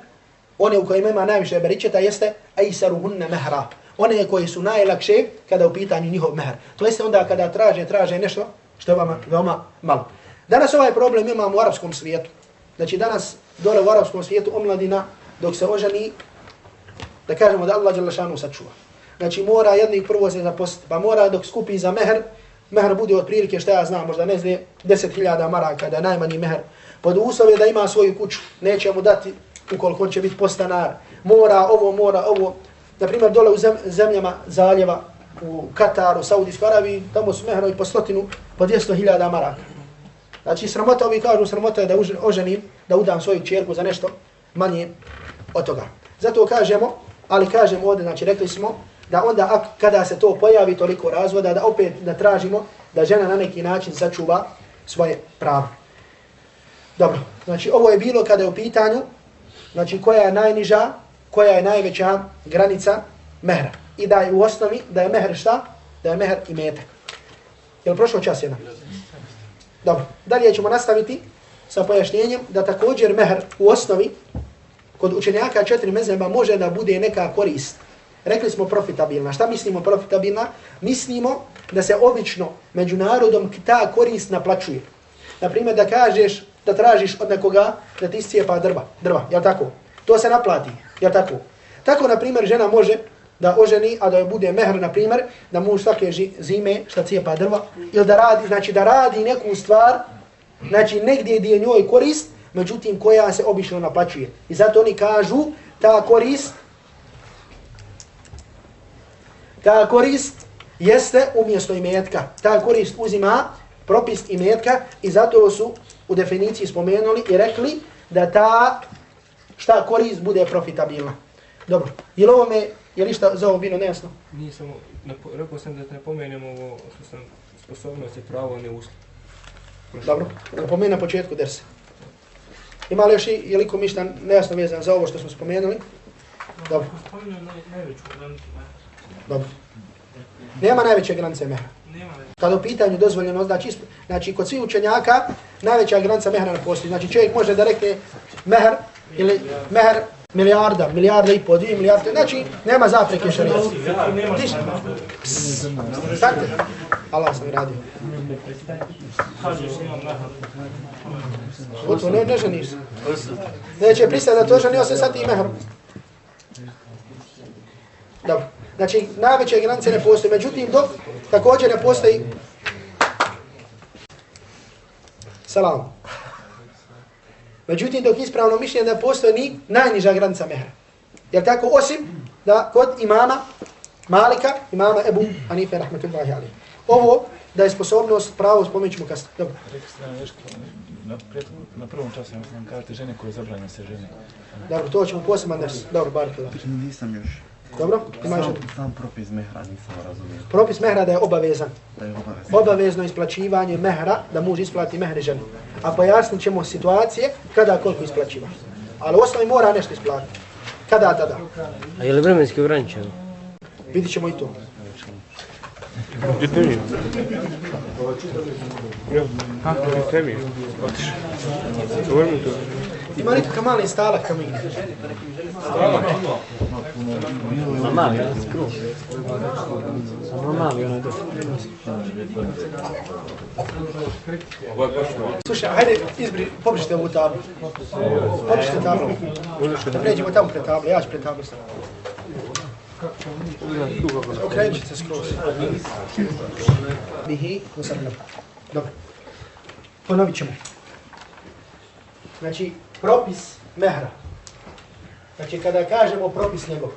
one u kojima ima najviše beričeta, jeste aisaruhunne mehra. One koje su najlakše kada u pitanju njihov mehr. To jeste onda kada traže, traže nešto što je vama veoma malo. Danas ovaj problem imamo u arapskom svijetu. Znači danas dole u arapskom svijetu omladina dok se oženi, da kažemo da Allah Đelešanu sačuva. Znači mora jednik prvo se zaposliti, pa mora dok skupi za meher, meher bude od prilike što ja znam, možda ne zne, 10.000 maraka, da je najmanji meher. Pod uslove da ima svoju kuću, neće mu dati ukoliko on će biti postanar. Mora ovo, mora ovo. Naprimjer, dole u zemljama zaljeva, u Kataru, Saudijskoj Arabiji, tamo su mehrovi po stotinu, po 200.000 maraka. Znači, sramota, ovi kažu, sramota je da oženim, da udam svoju čerku za nešto manje od toga. Zato kažemo, ali kažemo ovdje, znači, rekli smo, da onda kada se to pojavi toliko razvoda, da opet da tražimo da žena na neki način sačuva svoje pravo. Dobro, znači ovo je bilo kada je u pitanju, znači koja je najniža, koja je najveća granica mehra. I da je u osnovi, da je mehr šta? Da je mehr i metak. Je li prošlo čas jedan? Dobro, dalje ćemo nastaviti sa pojašnjenjem da također mehr u osnovi kod učenjaka četiri mezeba može da bude neka korist Rekli smo profitabilna. Šta mislimo profitabilna? Mislimo da se obično među narodom ta korist naplaćuje. Naprimjer, da kažeš, da tražiš od nekoga da ti pa drva. Drva, jel tako? To se naplati, jel tako? Tako, na primjer, žena može da oženi, a da joj bude mehr, na primjer, da muž svake zime šta cijepa drva, ili da radi, znači da radi neku stvar, znači negdje gdje je njoj korist, međutim koja se obično naplaćuje. I zato oni kažu, ta korist Ta korist jeste umjesto imetka. Ta korist uzima propis imetka i zato su u definiciji spomenuli i rekli da ta šta korist bude profitabilna. Dobro, je li ovo me, je li šta za ovo bilo nejasno? Nisam, rekao sam da ne pomenem ovo što sam sposobnost i pravo, ne uslov. Dobro, da pomenem na početku dersa. Ima li još i je li ko mišta nejasno vezan za ovo što smo spomenuli? Dobro. Spomenem najveću granicu Dobro. Nema najveće granice mehra. Kada u pitanju dozvoljeno, znači, znači kod svih učenjaka, najveća granica mehra ne postoji. Znači čovjek može da rekne mehr ili mehr milijarda, milijarda i po, dvije milijarde, znači nema zapreke šarijata. Ništa. Stakte. Allah sam radio. Gotovo, ne, ne ženiš. Neće pristati da to ženio se sad i mehrom. Dobro. Znači, najveće granice ne postoji. Međutim, dok također ne postoji salam. Međutim, dok ispravno mišljenje da postoji ni najniža granica mehra. Jer tako, osim da kod imama Malika, imama Ebu Hanife, rahmetullahi alaih. Ovo, da je sposobnost pravo, spomenut ćemo kasno. Dobro. Na, na prvom času, ja sam kažete žene koje zabranjaju se žene. Dobro, to ćemo poseban da Dobro, bar kada. Nisam još. Dobro? Imaš sam, sam propis mehra nisam razumio. Propis mehra da je obavezan. Da je obavezan. Obavezno isplaćivanje mehra, da muž isplati mehre ženi. A pojasnit ćemo situacije kada koliko isplaćiva. Ali u osnovi mora nešto isplatiti. Kada tada? A je li vremenski ograničeno? Vidit ćemo i to. Gdje te mi? Ha, gdje te mi? Otiš. Mi to. Ima nekakav mali stalak kam ide. Ma mali, ja skroz. Samo mali, onaj do. Slušaj, hajde, izbri, pobrišite ovu tablu. Pobrišite tablu. Da pređemo tamo pred tablu, ja ću pred tablu staviti. Okrenut ćete skroz. Bihi, kusarna. Dobro. Ponovit ćemo. Znači, propis mehra. Znači, kada kažemo propis njegov.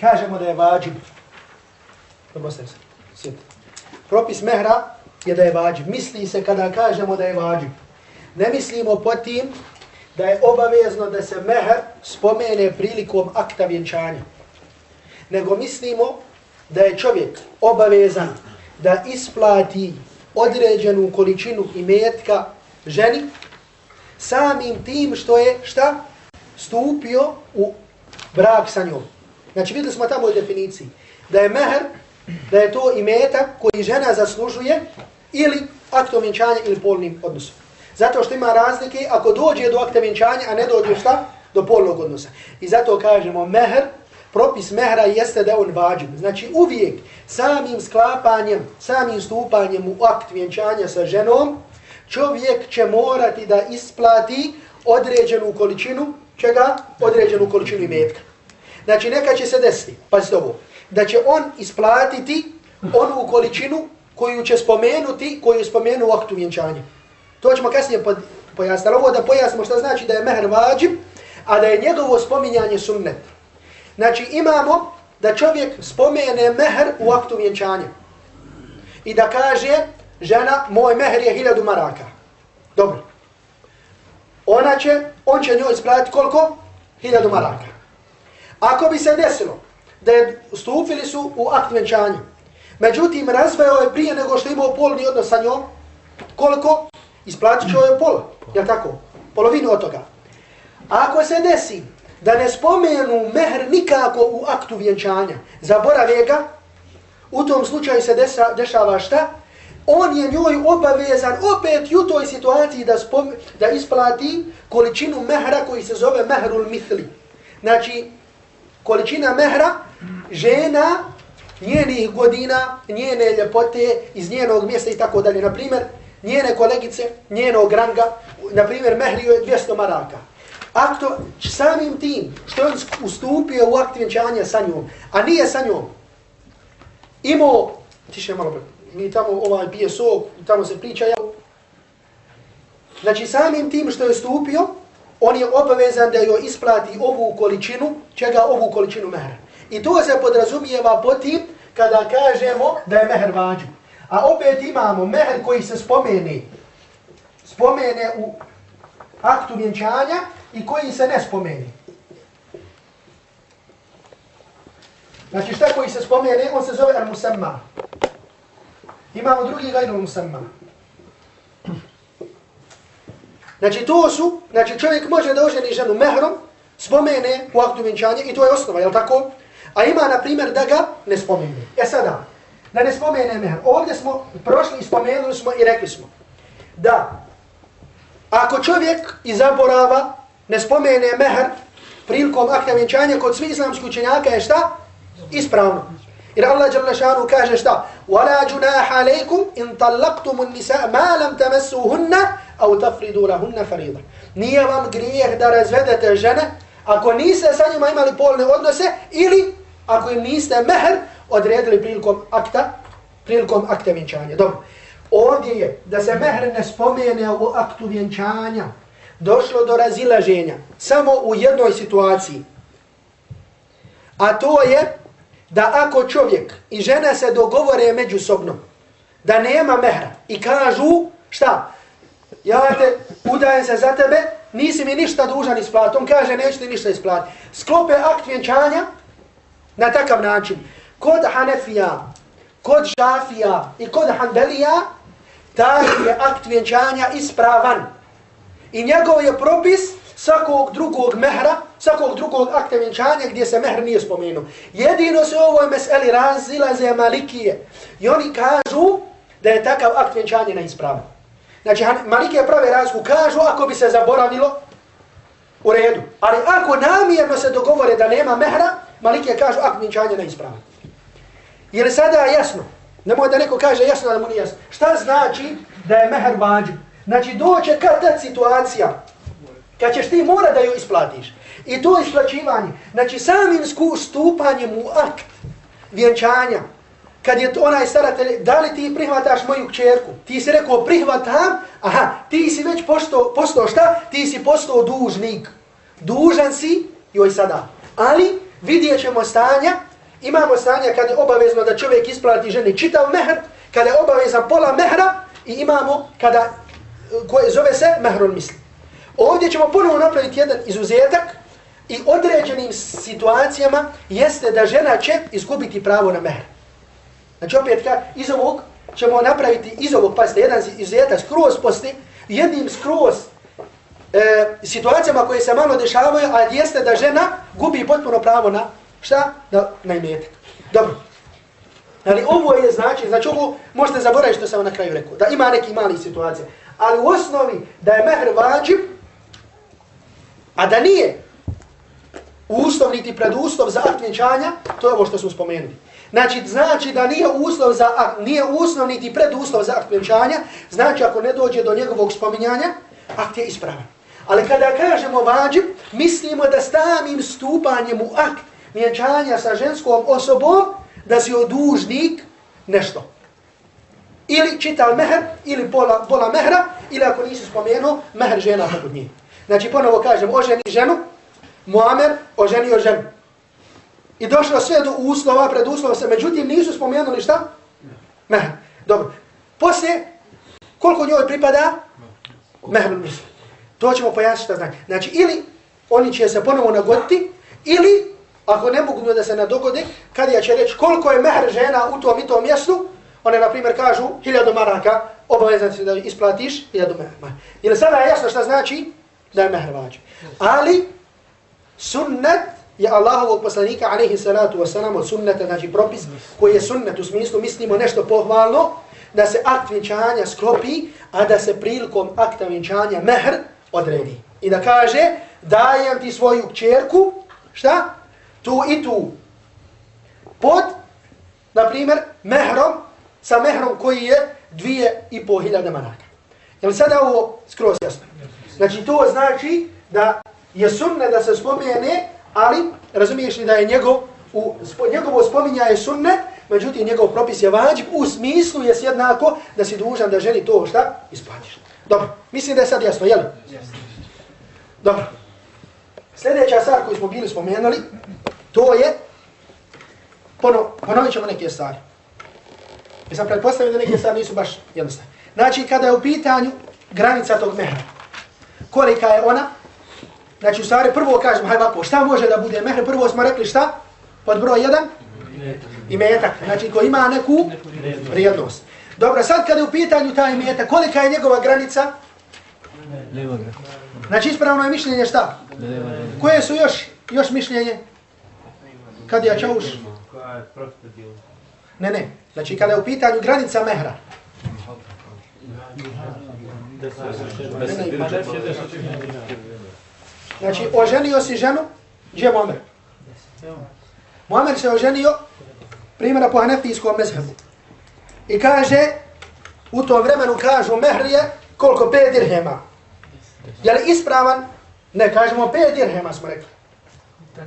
Kažemo da je vađib. Dobro se sjeti. Propis mehra je da je vađib. Misli se kada kažemo da je vađib. Ne mislimo po tim da je obavezno da se mehr spomene prilikom akta vjenčanja. Nego mislimo da je čovjek obavezan da isplati određenu količinu imetka ženi samim tim što je šta stupio u brak sa njom. Znači videli smo tamo u definiciji da je mehr, da je to imetak koji žena zaslužuje ili aktom vjenčanja ili polnim odnosom. Zato što ima razlike ako dođe do akta vjenčanja, a ne dođe šta? Do polnog odnosa. I zato kažemo mehr, propis mehra jeste da on vađib. Znači uvijek samim sklapanjem, samim stupanjem u akt vjenčanja sa ženom, čovjek će morati da isplati određenu količinu, čega? Određenu količinu imetka. Znači neka će se desiti, pazite ovo, da će on isplatiti onu količinu koju će spomenuti, koju je spomenuo u aktu vjenčanja. To ćemo kasnije pojasniti. Ovo da pojasnimo što znači da je mehr vađib, a da je njegovo spominjanje sunnet. Znači imamo da čovjek spomene mehr u aktu vjenčanja. I da kaže, žena, moj mehr je hiljadu maraka. Dobro. Ona će, on će njoj isplatiti koliko? Hiljadu maraka. Ako bi se desilo da je stupili su u akt vjenčanja, međutim razveo je prije nego što imao polni odnos sa njom, koliko? Isplatit će joj pola, je tako? Polovinu od toga. Ako se desi da ne spomenu mehr nikako u aktu vjenčanja, zaborave ga, u tom slučaju se desa, dešava šta? On je njoj obavezan opet u toj situaciji da, spom, da isplati količinu mehra koji se zove mehrul mithli. Znači, količina mehra žena njenih godina, njene ljepote iz njenog mjesta i tako dalje. Naprimjer, njene kolegice, njenog ranga, naprimjer, mehrio je 200 maraka. Akto, samim tim što je ustupio u akt vjenčanja sa njom, a nije sa njom, imao, tiše malo, mi tamo ovaj pije sok, tamo se priča, ja, znači samim tim što je stupio, on je obavezan da joj isplati ovu količinu, čega ovu količinu mehra. I to se podrazumijeva po tim kada kažemo da je mehr vađu. A opet imamo mehr koji se spomene, spomene u aktu vjenčanja i koji se ne spomeni. Znači šta koji se spomene, on se zove al-musamma. Imamo drugi gajnu al-musamma. Znači to su, znači čovjek može da oženi ženu mehrom, spomene u aktu vjenčanja i to je osnova, je tako? A ima, na primjer, da ga ne spomene. E sada, da ne spomene mehr. Ovdje smo prošli i spomenuli smo i rekli smo da ako čovjek izaborava ne spomene mehr prilikom akta vjenčanja kod svih islamskih učenjaka je šta? Ispravno. Jer Allah jalla šanu kaže šta? وَلَا جُنَاحَ عَلَيْكُمْ إِنْ طَلَّقْتُمُ النِّسَاءَ مَا لَمْ تَمَسُّهُنَّ أَوْ تَفْرِدُوا لَهُنَّ فَرِيضًا Nije vam grijeh da razvedete žene ako niste sa njima imali polne odnose ili ako im niste mehr odredili prilikom akta, prilikom akta vjenčanja. Dobro. Ovdje je da se mehr ne spomene u aktu vjenčanja, došlo do razilaženja samo u jednoj situaciji. A to je da ako čovjek i žena se dogovore međusobno da nema mehra i kažu šta? Ja te udajem se za tebe, nisi mi ništa dužan isplatiti. On kaže neću ti ništa isplatiti. Sklope akt vjenčanja na takav način. Kod Hanefija, kod Šafija i kod Hanbelija, taj je akt vjenčanja ispravan. I njegov je propis svakog drugog mehra, svakog drugog akta vjenčanja gdje se mehr nije spomenuo. Jedino se u ovoj meseli razilaze malikije. I oni kažu da je takav akt vjenčanja neispravan. Znači, malikije prave razliku kažu ako bi se zaboravilo u redu. Ali ako namjerno se dogovore da nema mehra, malikije kažu akt vjenčanja neispravan. ispravu. Jer sada jasno? Nemoj da neko kaže jasno da mu nije jasno. Šta znači da je mehr vađib? Znači doće kad ta situacija, kad ćeš ti mora da ju isplatiš. I to isplaćivanje, znači samim stupanjem u akt vjenčanja, kad je to onaj staratelj, da li ti prihvataš moju kćerku? Ti si rekao prihvatam, aha, ti si već postao, postao šta? Ti si postao dužnik. Dužan si joj sada. Ali vidjet ćemo stanja, imamo stanja kad je obavezno da čovjek isplati ženi čitav mehr, kada je obavezan pola mehra i imamo kada koje zove se mehrul misli. Ovdje ćemo ponovo napraviti jedan izuzetak i određenim situacijama jeste da žena će izgubiti pravo na mehr. Znači opet ka, iz ovog ćemo napraviti iz ovog, pazite, jedan izuzetak skroz posti, jednim skroz e, situacijama koje se malo dešavaju, a jeste da žena gubi potpuno pravo na šta? Da, na imetak. Dobro. Ali ovo je znači, znači ovo možete zaboraviti što sam na kraju rekao, da ima neki mali situacija. Ali u osnovi da je mehr vađib, a da nije uslov niti preduslov za akt vjenčanja, to je ovo što smo spomenuli. Znači, znači da nije uslov za nije uslov niti preduslov za akt vjenčanja, znači ako ne dođe do njegovog spominjanja, akt je ispravan. Ali kada kažemo vađib, mislimo da samim stupanjem u akt vjenčanja sa ženskom osobom, da si odužnik nešto. Ili čital meher, ili pola, pola mehra, ili ako nisi spomenuo, meher žena poput njih. Znači ponovo kažem, oženi ženu, Muamer oženio ženu. I došlo sve do uslova, pred uslova se, međutim nisu spomenuli šta? Meher. Dobro. Poslije, koliko njoj pripada? Meher. To ćemo pojasniti šta znači. Znači, ili oni će se ponovo nagoditi, ili, ako ne mogu da se nadogode, kad ja će reći koliko je meher žena u tom i tom mjestu, one, na primjer, kažu hiljadu maraka, obavezan si da isplatiš hiljadu maraka. Ili sada je jasno šta znači da je mehr vađa. Ali, sunnet je Allahovog poslanika, alaihi salatu wasalam, od sunneta, znači propis, koji je sunnet u smislu, mislimo nešto pohvalno, da se akt vjenčanja sklopi, a da se prilikom akta vjenčanja mehr odredi. I da kaže, dajem ti svoju čerku, šta? Tu i tu. Pod, na primjer, mehrom, sa mehrom koji je dvije i po hiljada Je Jel sada ovo skroz jasno? Znači to znači da je sunne da se spomene, ali razumiješ li da je njegov, u, spo, njegovo spominja je sunne, međutim njegov propis je vađib, u smislu je jednako da si dužan da želi to šta isplatiš. Dobro, mislim da je sad jasno, jel? Dobro. Sljedeća stvar koju smo bili spomenuli, to je, pono, ponovit ćemo neke stvari. Mi sam pretpostavio da neke stvari nisu baš jednostavne. Znači, kada je u pitanju granica tog mehra, kolika je ona, Znači, u stvari, prvo kažemo, hajde ovako, šta može da bude mehr? Prvo smo rekli šta? Pod broj jedan? Imetak. Znači, ko ima neku vrijednost. Dobro, sad kada je u pitanju taj imetak, kolika je njegova granica? Znači, ispravno je mišljenje šta? Koje su još, još mišljenje? Kad ja čauš? Ne, ne. Znači, kada je u pitanju granica mehra. Znači, oženio si ženu, gdje je Muammer? Muammer se oženio, primjera po hanefijskom mezhebu. I kaže, u tom vremenu kažu, mehr je koliko? Pet dirhema. Je li ispravan? Ne, kažemo pet dirhema smo rekli.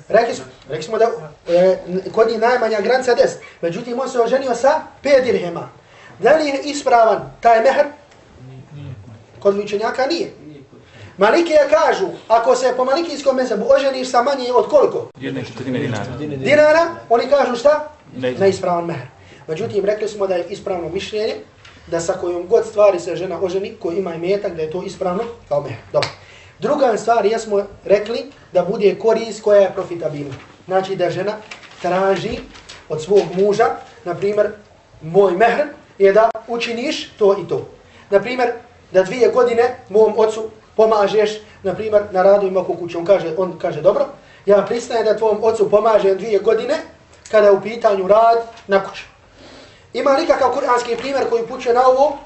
Rekli smo, rekli smo da e, kod njih najmanja granica des. Međutim, on se oženio sa pet dirhema. Da li je ispravan taj mehr? Kod učenjaka nije. Malikije kažu, ako se po malikijskom mesebu oženiš sa manje od koliko? Jedne četvrtine dinara. Dinara, oni kažu šta? Neispravan mehr. Međutim, rekli smo da je ispravno mišljenje, da sa kojom god stvari se žena oženi, koji ima imetak, da je to ispravno kao mehr. Dobro. Druga stvar, jesmo rekli da bude korist koja je profitabilna. Znači da žena traži od svog muža, na primjer, moj mehr je da učiniš to i to. Na primjer, da dvije godine mom ocu pomažeš, na primjer, na radu ima kuću, on kaže, on kaže, dobro, ja pristajem da tvom ocu pomažem dvije godine, kada je u pitanju rad na kuću. Ima nikakav kuranski primjer koji puće na ovo?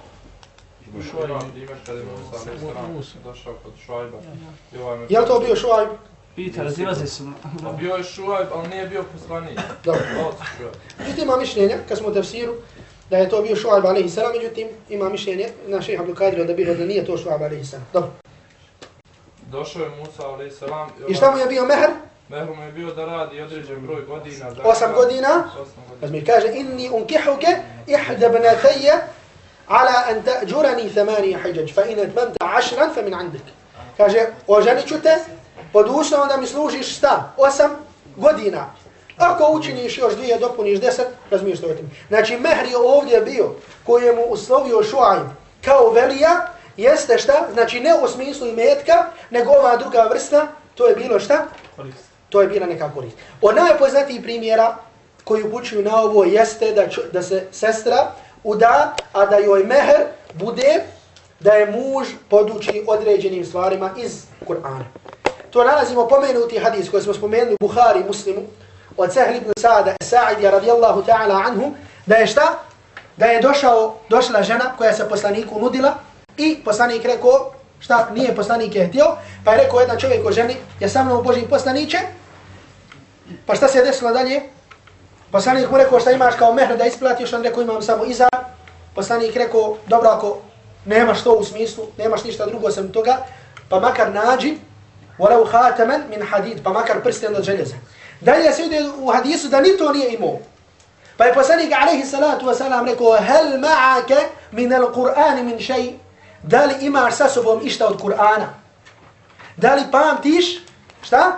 Je li to bio šuajb? Pita, razilaze su. Pa bio je šuajb, ali nije bio poslanik. Dobro. Međutim, ima mišljenja, kad smo u tefsiru, da je to bio šuajb alaihi salam, međutim, ima mišljenje na šeha da bilo da nije to šuajb alaihi salam. Dobro. Došao je Musa a.s. I šta mu je bio mehr? Mehr mu je bio da radi određen broj godina. Da osam godina? Osam kaže, inni unkihuke ihda bnataje ala an ta'đurani thamani hijđađ, fa in etmamta ašran fa min andik. Kaže, oženit ću te pod uslovom da mi služiš šta? Osam godina. Ako učiniš još dvije, dopuniš deset, razmiješ to tim. Znači, mehr je ovdje bio koji je mu uslovio šuajb kao velija jeste šta? Znači ne u smislu imetka, nego ova druga vrsta, to je bilo šta? Korist. To je bila neka korist. Od najpoznatijih primjera koji upućuju na ovo jeste da, ču, da se sestra uda, a da joj meher bude da je muž poduči određenim stvarima iz Kur'ana. To nalazimo pomenuti hadis koji smo spomenuli Buhari muslimu od Sehl ibn Sa'id Sa'idija radijallahu ta'ala anhu da je šta? Da je došao, došla žena koja se poslaniku nudila i poslanik rekao šta nije poslanik je htio pa je rekao jedan čovjek o ženi je sa mnom Boži poslaniće pa šta se je desilo dalje? Poslanik mu rekao šta imaš kao mehr da isplatiš on rekao imam samo iza. poslanik rekao dobro ako nemaš to u smislu nemaš ništa drugo sem toga pa makar nađi walau khataman min hadid, pa makar prsten od željeza. Dalje se ide u hadisu da ni to nije imao. Pa je poslanik alaihi salatu wasalam rekao, hel ma'ake min al-Qur'ani min šej, da li imaš sa sobom išta od Kur'ana? Da li pamtiš, šta?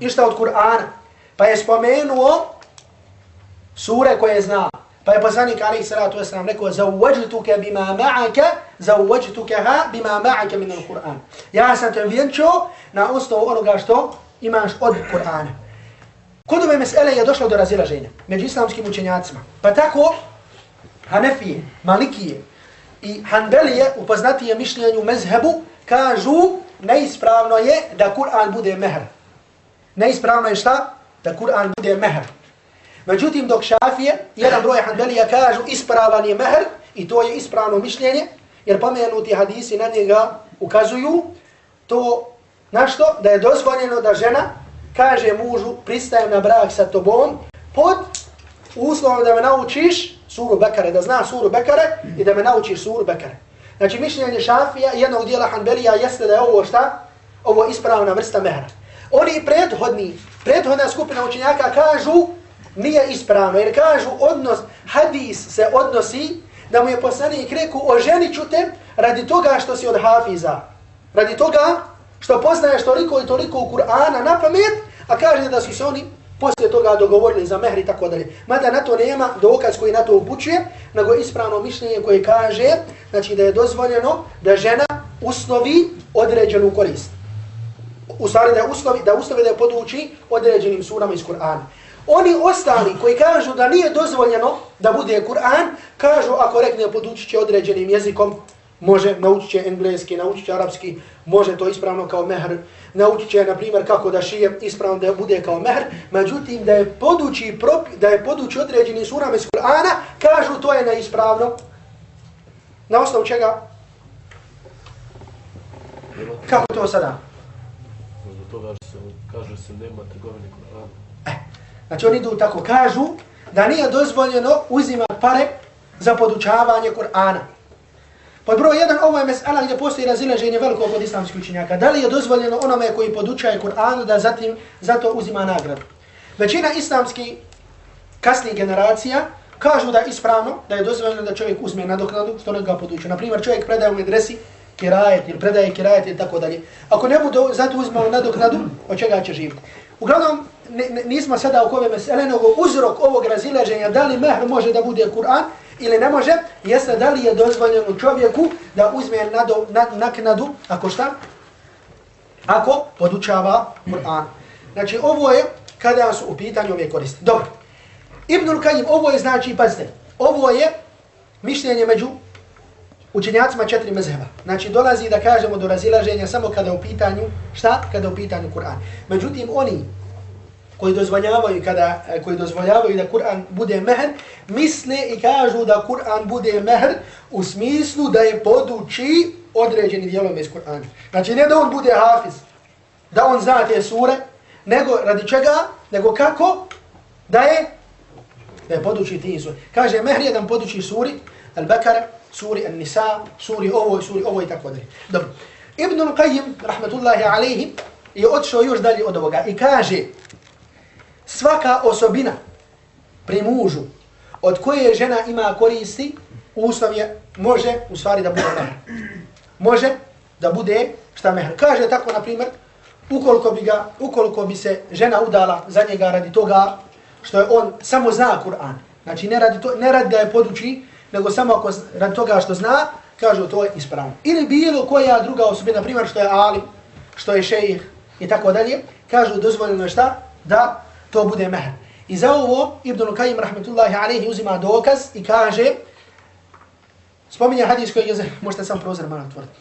Išta od Kur'ana. Pa je spomenuo sure koje zna. Pa je poslanik alaih salatu wasalam rekao, zawajtuke bima ma'aka, zawajtuke ha bima ma'aka min al-Qur'an. Ja sam te vjenčio na osnovu onoga što imaš od Kur'ana. Kod ove mesele je došlo do razilaženja među islamskim učenjacima. Pa tako, Hanefije, Malikije i Hanbelije u poznatije mišljenju mezhebu kažu neispravno je da Kur'an bude mehr. Neispravno je šta? Da Kur'an bude mehr. Međutim, dok šafije, jedan broj Hanbelija kažu ispravan je mehr i to je ispravno mišljenje, jer pomenuti hadisi na njega ukazuju to na što? Da je dozvoljeno da žena kaže mužu pristajem na brak sa tobom pod uslovom da me naučiš suru Bekare, da zna suru Bekare i da me naučiš suru Bekare. Znači mišljenje šafija jednog dijela Hanbelija jeste da je ovo šta? Ovo ispravna vrsta mehra. Oni prethodni, prethodna skupina učenjaka kažu nije ispravno, jer kažu odnos, hadis se odnosi da mu je poslanik rekao oženit ću te radi toga što si od hafiza. Radi toga što poznaješ toliko i toliko u Kur'ana na pamet, a kaže da su se oni poslije toga dogovorili za mehr i tako dalje. Mada na to nema dokaz koji na to upućuje, nego ispravno mišljenje koje kaže znači da je dozvoljeno da žena uslovi određenu korist. U stvari da je uslovi, da uslovi da je poduči određenim surama iz Kur'ana. Oni ostali koji kažu da nije dozvoljeno da bude Kur'an, kažu ako rekne podučit će određenim jezikom, može naučit će engleski, naučit će arapski, može to ispravno kao mehr, naučit će, na primjer, kako da šije ispravno da bude kao mehr, međutim, da je poduči, da je poduči određeni surama iz Kur'ana, kažu to je neispravno. Na osnovu čega? Kako to sada? Zbog toga se kaže se nema trgovine Kur'ana. Znači oni idu tako, kažu da nije dozvoljeno uzimati pare za podučavanje Kur'ana. Pod broj jedan, ovo je mesela gdje postoji razilaženje veliko kod islamskih učenjaka. Da li je dozvoljeno onome koji podučaje Kur'an da zatim zato uzima nagradu? Većina islamskih kasnijih generacija kažu da je ispravno, da je dozvoljeno da čovjek uzme nadoknadu što ne ga poduče. Naprimjer, čovjek predaje u medresi kirajet ili predaje kirajet ili tako dalje. Ako ne bude zato uzmao nadoknadu, od čega će živjeti? Uglavnom, nismo sada u kome mesele, nego uzrok ovog razilaženja da li mehr može da bude Kur'an, ili ne može, jeste da li je dozvoljeno čovjeku da uzme nado, na, naknadu, ako šta? Ako podučava Kur'an. Znači, ovo je kada su u pitanju ove koristi. Dobro. Ibnul Kajim, ovo je znači, pazite, ovo je mišljenje među učenjacima četiri mezheba. Znači, dolazi da kažemo do razilaženja samo kada u pitanju, šta? Kada u pitanju Kur'an. Međutim, oni koji dozvoljavaju kada eh, koji dozvoljavaju da Kur'an bude mehr, misle i kažu da Kur'an bude mehr u smislu da je poduči određeni dijelom iz Kur'ana. Znači ne da on bude hafiz, da on zna te sure, nego radi čega, nego kako da je da je poduči ti sure. Kaže mehr da poduči suri Al-Bakara, suri An-Nisa, suri ovo, suri ovo i tako dalje. Dobro. Ibn Qayyim, rahmatullahi alaihi, je odšao još dalje od ovoga i kaže svaka osobina pri mužu od koje žena ima koristi, uslov je, može u stvari da bude mehr. Može da bude šta mehr. Kaže tako, na primjer, ukoliko bi, ga, ukoliko bi se žena udala za njega radi toga što je on samo zna Kur'an. Znači ne radi, to, ne radi da je poduči, nego samo ako, radi toga što zna, kažu to je ispravno. Ili bilo koja druga osoba, na primjer što je alim, što je šejih i tako dalje, kažu dozvoljeno je šta? Da to bude mehr. I za ovo Ibn Qayyim rahmetullahi alaihi uzima dokaz i kaže, spominje hadis kojeg je, možete sam prozor malo otvoriti.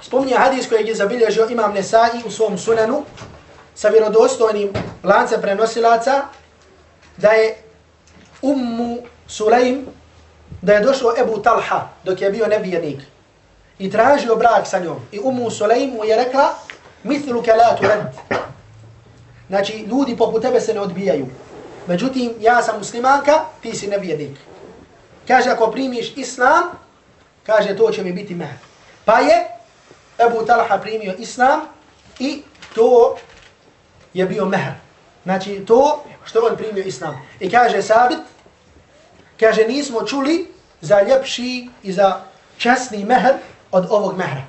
Spominje hadis kojeg je zabilježio imam Nesai u svom sunanu sa vjerodostojnim lance prenosilaca da je Ummu Sulaim da je došlo Ebu Talha dok je bio nevijenik i tražio brak sa njom. I Ummu Sulaim mu je rekla Mithlu ke la turad. Znači, ljudi poput tebe se ne odbijaju. Međutim, ja sam muslimanka, ti si nevijenik. Kaže, ako primiš islam, kaže, to će mi biti mehr. Pa je Ebu Talha primio islam i to je bio mehr. Znači, to što on primio islam. I kaže Sabit, kaže, nismo čuli za ljepši i za časni mehr od ovog mehra.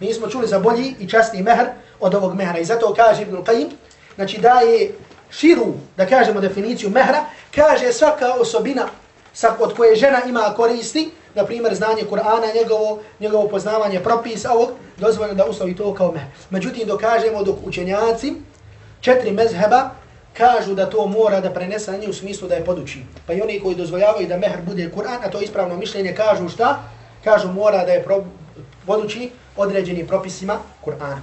Nismo čuli za bolji i časni mehr od ovog mehra. I zato kaže Ibn Qayyim, znači da je širu, da kažemo definiciju mehra, kaže svaka osobina sa, od koje žena ima koristi, na primjer znanje Kur'ana, njegovo, njegovo poznavanje propisa ovog, dozvoljeno da uslovi to kao mehr. Međutim, dokažemo dok učenjaci, četiri mezheba, kažu da to mora da prenese na nje u smislu da je poduči. Pa i oni koji dozvoljavaju da mehr bude Kur'an, a to ispravno mišljenje, kažu šta? Kažu mora da je pro, poduči određenim propisima Kur'ana.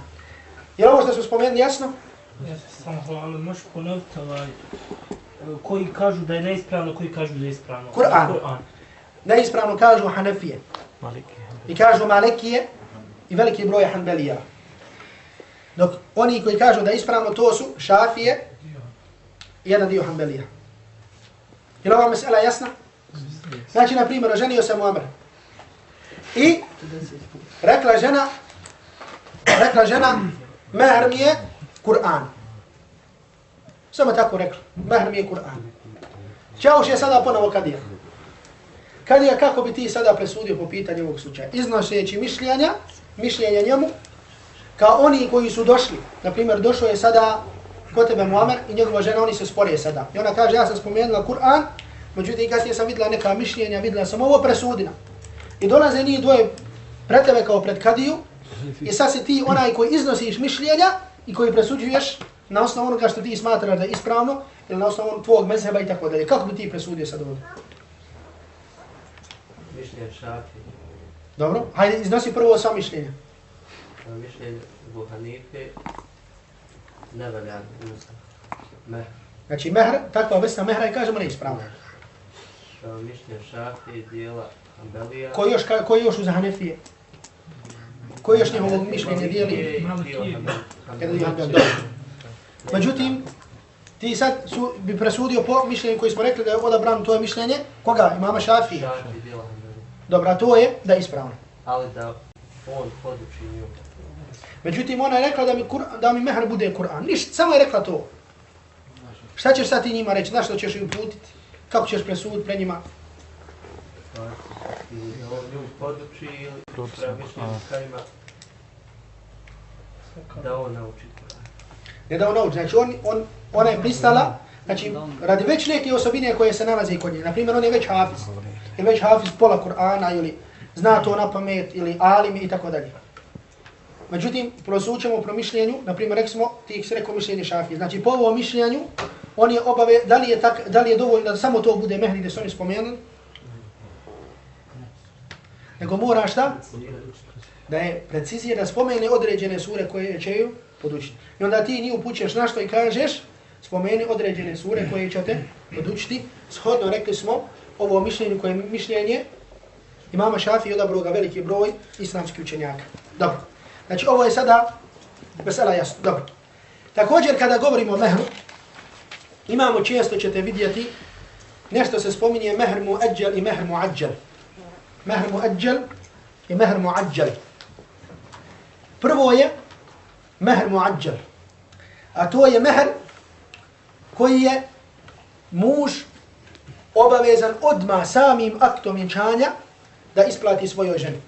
Je ovo što smo spomenuli jasno? Ja samo hvala, možeš ponoviti ovaj, koji kažu da je neispravno, koji kažu da je ispravno. Kur'an. Kur'an. Neispravno kažu Hanefije. Maliki. I kažu Malikije i veliki broj Hanbelija. Dok oni koji kažu da je ispravno to su Šafije i jedan dio Hanbelija. Je li ova mesela jasna? Znači, na primjer, ženio se Muamr. I rekla žena, rekla žena, mehr mi je Kur'an. Samo tako rekla, mehr mi je Kur'an. Čauš je sada ponovo kadija. Kadija, kako bi ti sada presudio po pitanju ovog slučaja? Iznoseći mišljenja, mišljenja njemu, kao oni koji su došli. Na primjer, došao je sada kod tebe Muammer i njegova žena, oni se spore sada. I ona kaže, ja sam spomenula Kur'an, međutim, kasnije sam videla neka mišljenja, videla sam ovo presudina. I dolaze njih dvoje pred tebe kao pred kadiju i sad si ti onaj koji iznosiš mišljenja i koji presuđuješ na osnovu onoga što ti smatraš da je ispravno ili na osnovu tvojeg mezheba i tako dalje. Kako bi ti presudio sad ovdje? Mišljenje šafi. Dobro, hajde iznosi prvo sva mišljenja. Mišljenje Ebu Hanife ne valja mehr. Znači mehr, takva vrsta mehra i kažemo ne ispravno. Mišljenje šafi dijela Hanbelija. Koji još, koji još uz Hanefije? Koji još njegovog mišljenja dijeli? Međutim, ti sad su, bi presudio po mišljenju koji smo rekli da je odabrano to je mišljenje. Koga? Imama Šafije. Šafi dijela Hanbelija. Dobro, a to je da je ispravno. Ali da on poduči nju. Međutim, ona je rekla da mi, Kur, da mi mehr bude Kur'an. Ništa, samo je rekla to. Šta ćeš sad ti njima reći? Znaš što ćeš im uputiti? Kako ćeš presuditi pre njima? On nju poduči ili treba mišljenje kajima da on nauči Kur'an. Ne da on nauči. Znači, on, on, ona je pristala, znači, radi već neke osobine koje se nalaze kod nje. Naprimjer, on je već hafiz. Je već hafiz pola Kur'ana ili zna to na pamet ili alim i tako dalje. Međutim, prosućemo pro mišljenju, na primjer, rekli smo, ti ih se rekao mišljenje šafije. Znači, po ovom mišljenju, on je obave, da li je, tak, da li je dovoljno da samo to bude mehri gdje su oni spomenuli? Nego mora šta? Da je precizije da spomene određene sure koje će ju podučiti. I onda ti nju upućeš na što i kažeš, spomeni određene sure koje će te podučiti. Shodno rekli smo, ovo mišljenje koje je mišljenje, imama Šafi odabro ga veliki broj islamskih učenjaka. Dobro. Znači ovo je sada vesela jasno. Dobro. Također kada govorimo o mehru, imamo često ćete vidjeti nešto se spominje mehr muadjal i mehr muadjal. Mehr muadjal i mehr muadjal. Prvo je mehr muadjal. A to je mehr koji je muž obavezan odma samim aktom vjenčanja da isplati svojoj ženi.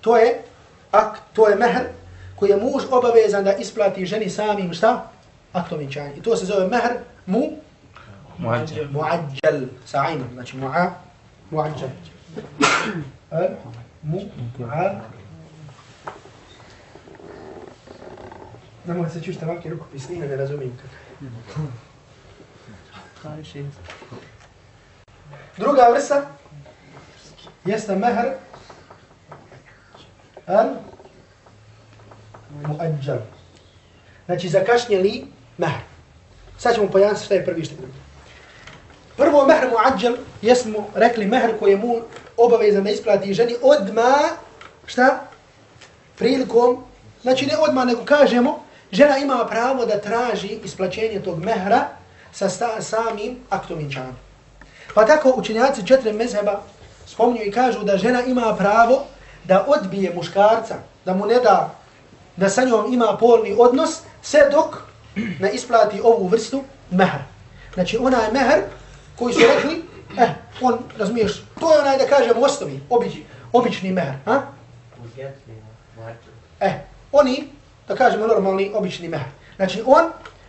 To je akt, to je mehr koji je muž obavezan da isplati ženi samim šta? Aktom vjenčanja. I to se zove mehr mu muadjal. Muadjal sa ajnom. Znači mu'a, muadjal. al mu Ne mogu se čušta ovakve rukopis, nije ne razumijem kako. Druga vrsta jeste mehr al muadjal. Znači zakašnjeli mehr. Sad ćemo pojasniti šta je prvi što drugi. Prvo mehr muadjal jesmo rekli mehr koji je mu obavezan da isplati ženi odma šta? Prilikom, znači ne odma nego kažemo, žena ima pravo da traži isplaćenje tog mehra sa sta, samim aktom inčana. Pa tako učenjaci četiri mezheba spominju i kažu da žena ima pravo da odbije muškarca, da mu ne da da sa njom ima polni odnos, sve dok ne isplati ovu vrstu mehr. Znači ona je mehr koji su rekli, eh, on, razumiješ, to je onaj da kažem osnovi, obični, obični mehr. Ha? Eh, oni, da kažemo normalni, obični mehr. Znači on,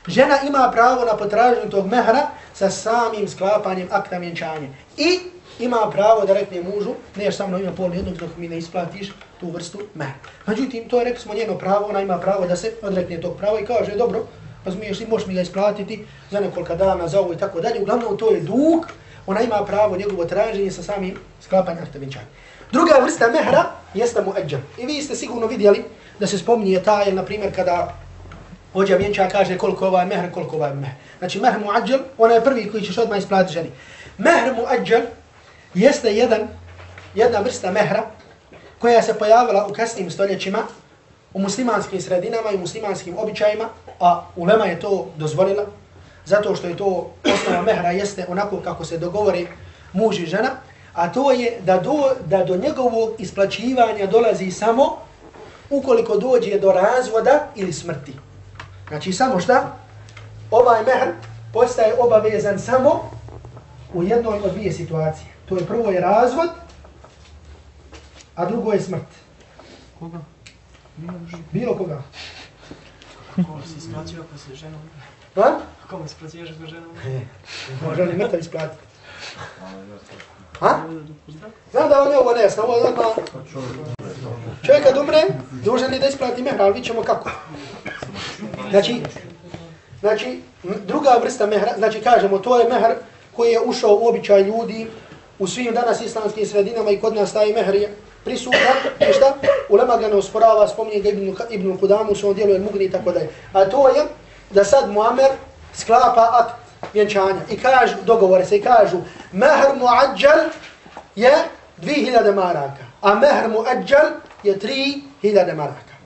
žena ima pravo na potražnju tog mehra sa samim sklapanjem akta vjenčanja. I ima pravo da rekne mužu, ne sa mnom ima pol jednog dok mi ne isplatiš tu vrstu mehra. Međutim, to je rekli smo njeno pravo, ona ima pravo da se odrekne tog prava i kaže, dobro, razumiješ li, možeš mi ga isplatiti za nekoliko dana, za ovo i tako dalje. Uglavnom, to je dug, ona ima pravo njegovo traženje sa samim sklapanjem akta vjenčanja. Druga vrsta mehra jeste mu eđan. I vi ste sigurno vidjeli da se spominje ta, jel, na primjer, kada Hođa vjenča kaže koliko ovaj mehr, koliko ovaj mehr. Znači mehr muadjal, ona je prvi koji ćeš odmah isplatiti ženi. Mehr muadjal jeste jedan, jedna vrsta mehra koja se pojavila u kasnim stoljećima u muslimanskim sredinama i muslimanskim običajima, a ulema je to dozvolila, zato što je to osnova mehra jeste onako kako se dogovori muž i žena, a to je da do, da do njegovog isplaćivanja dolazi samo ukoliko dođe do razvoda ili smrti. Znači samo šta? Ovaj mehr postaje obavezan samo u jednoj od dvije situacije. To je prvo je razvod, a drugo je smrt. Koga? Bilo koga. Kako se isplaćuje ako se žena umre? Ha? Kako se isplaćuje ako žena umre? E, može li mrtav isplatiti? Ha? Znam da vam je ovo nejasno, ovo je odmah... Čovjek kad umre, dužan je da isplati mehra, ali vidit ćemo kako. Znači, znači, druga vrsta mehra, znači kažemo, to je mehr koji je ušao u običaj ljudi u svim danas islamskim sredinama i kod nas taj mehr je prisutan, i šta? Ulema ga ne usporava, spominje ga Ibn, Ibn Kudamu, su on dijelu el mugni i tako dalje. A to je da sad Muammer sklapa akt vjenčanja i kažu, dogovore se i kažu, mehr muadjal je 2000 maraka, a mehr muadjal je 3000 maraka.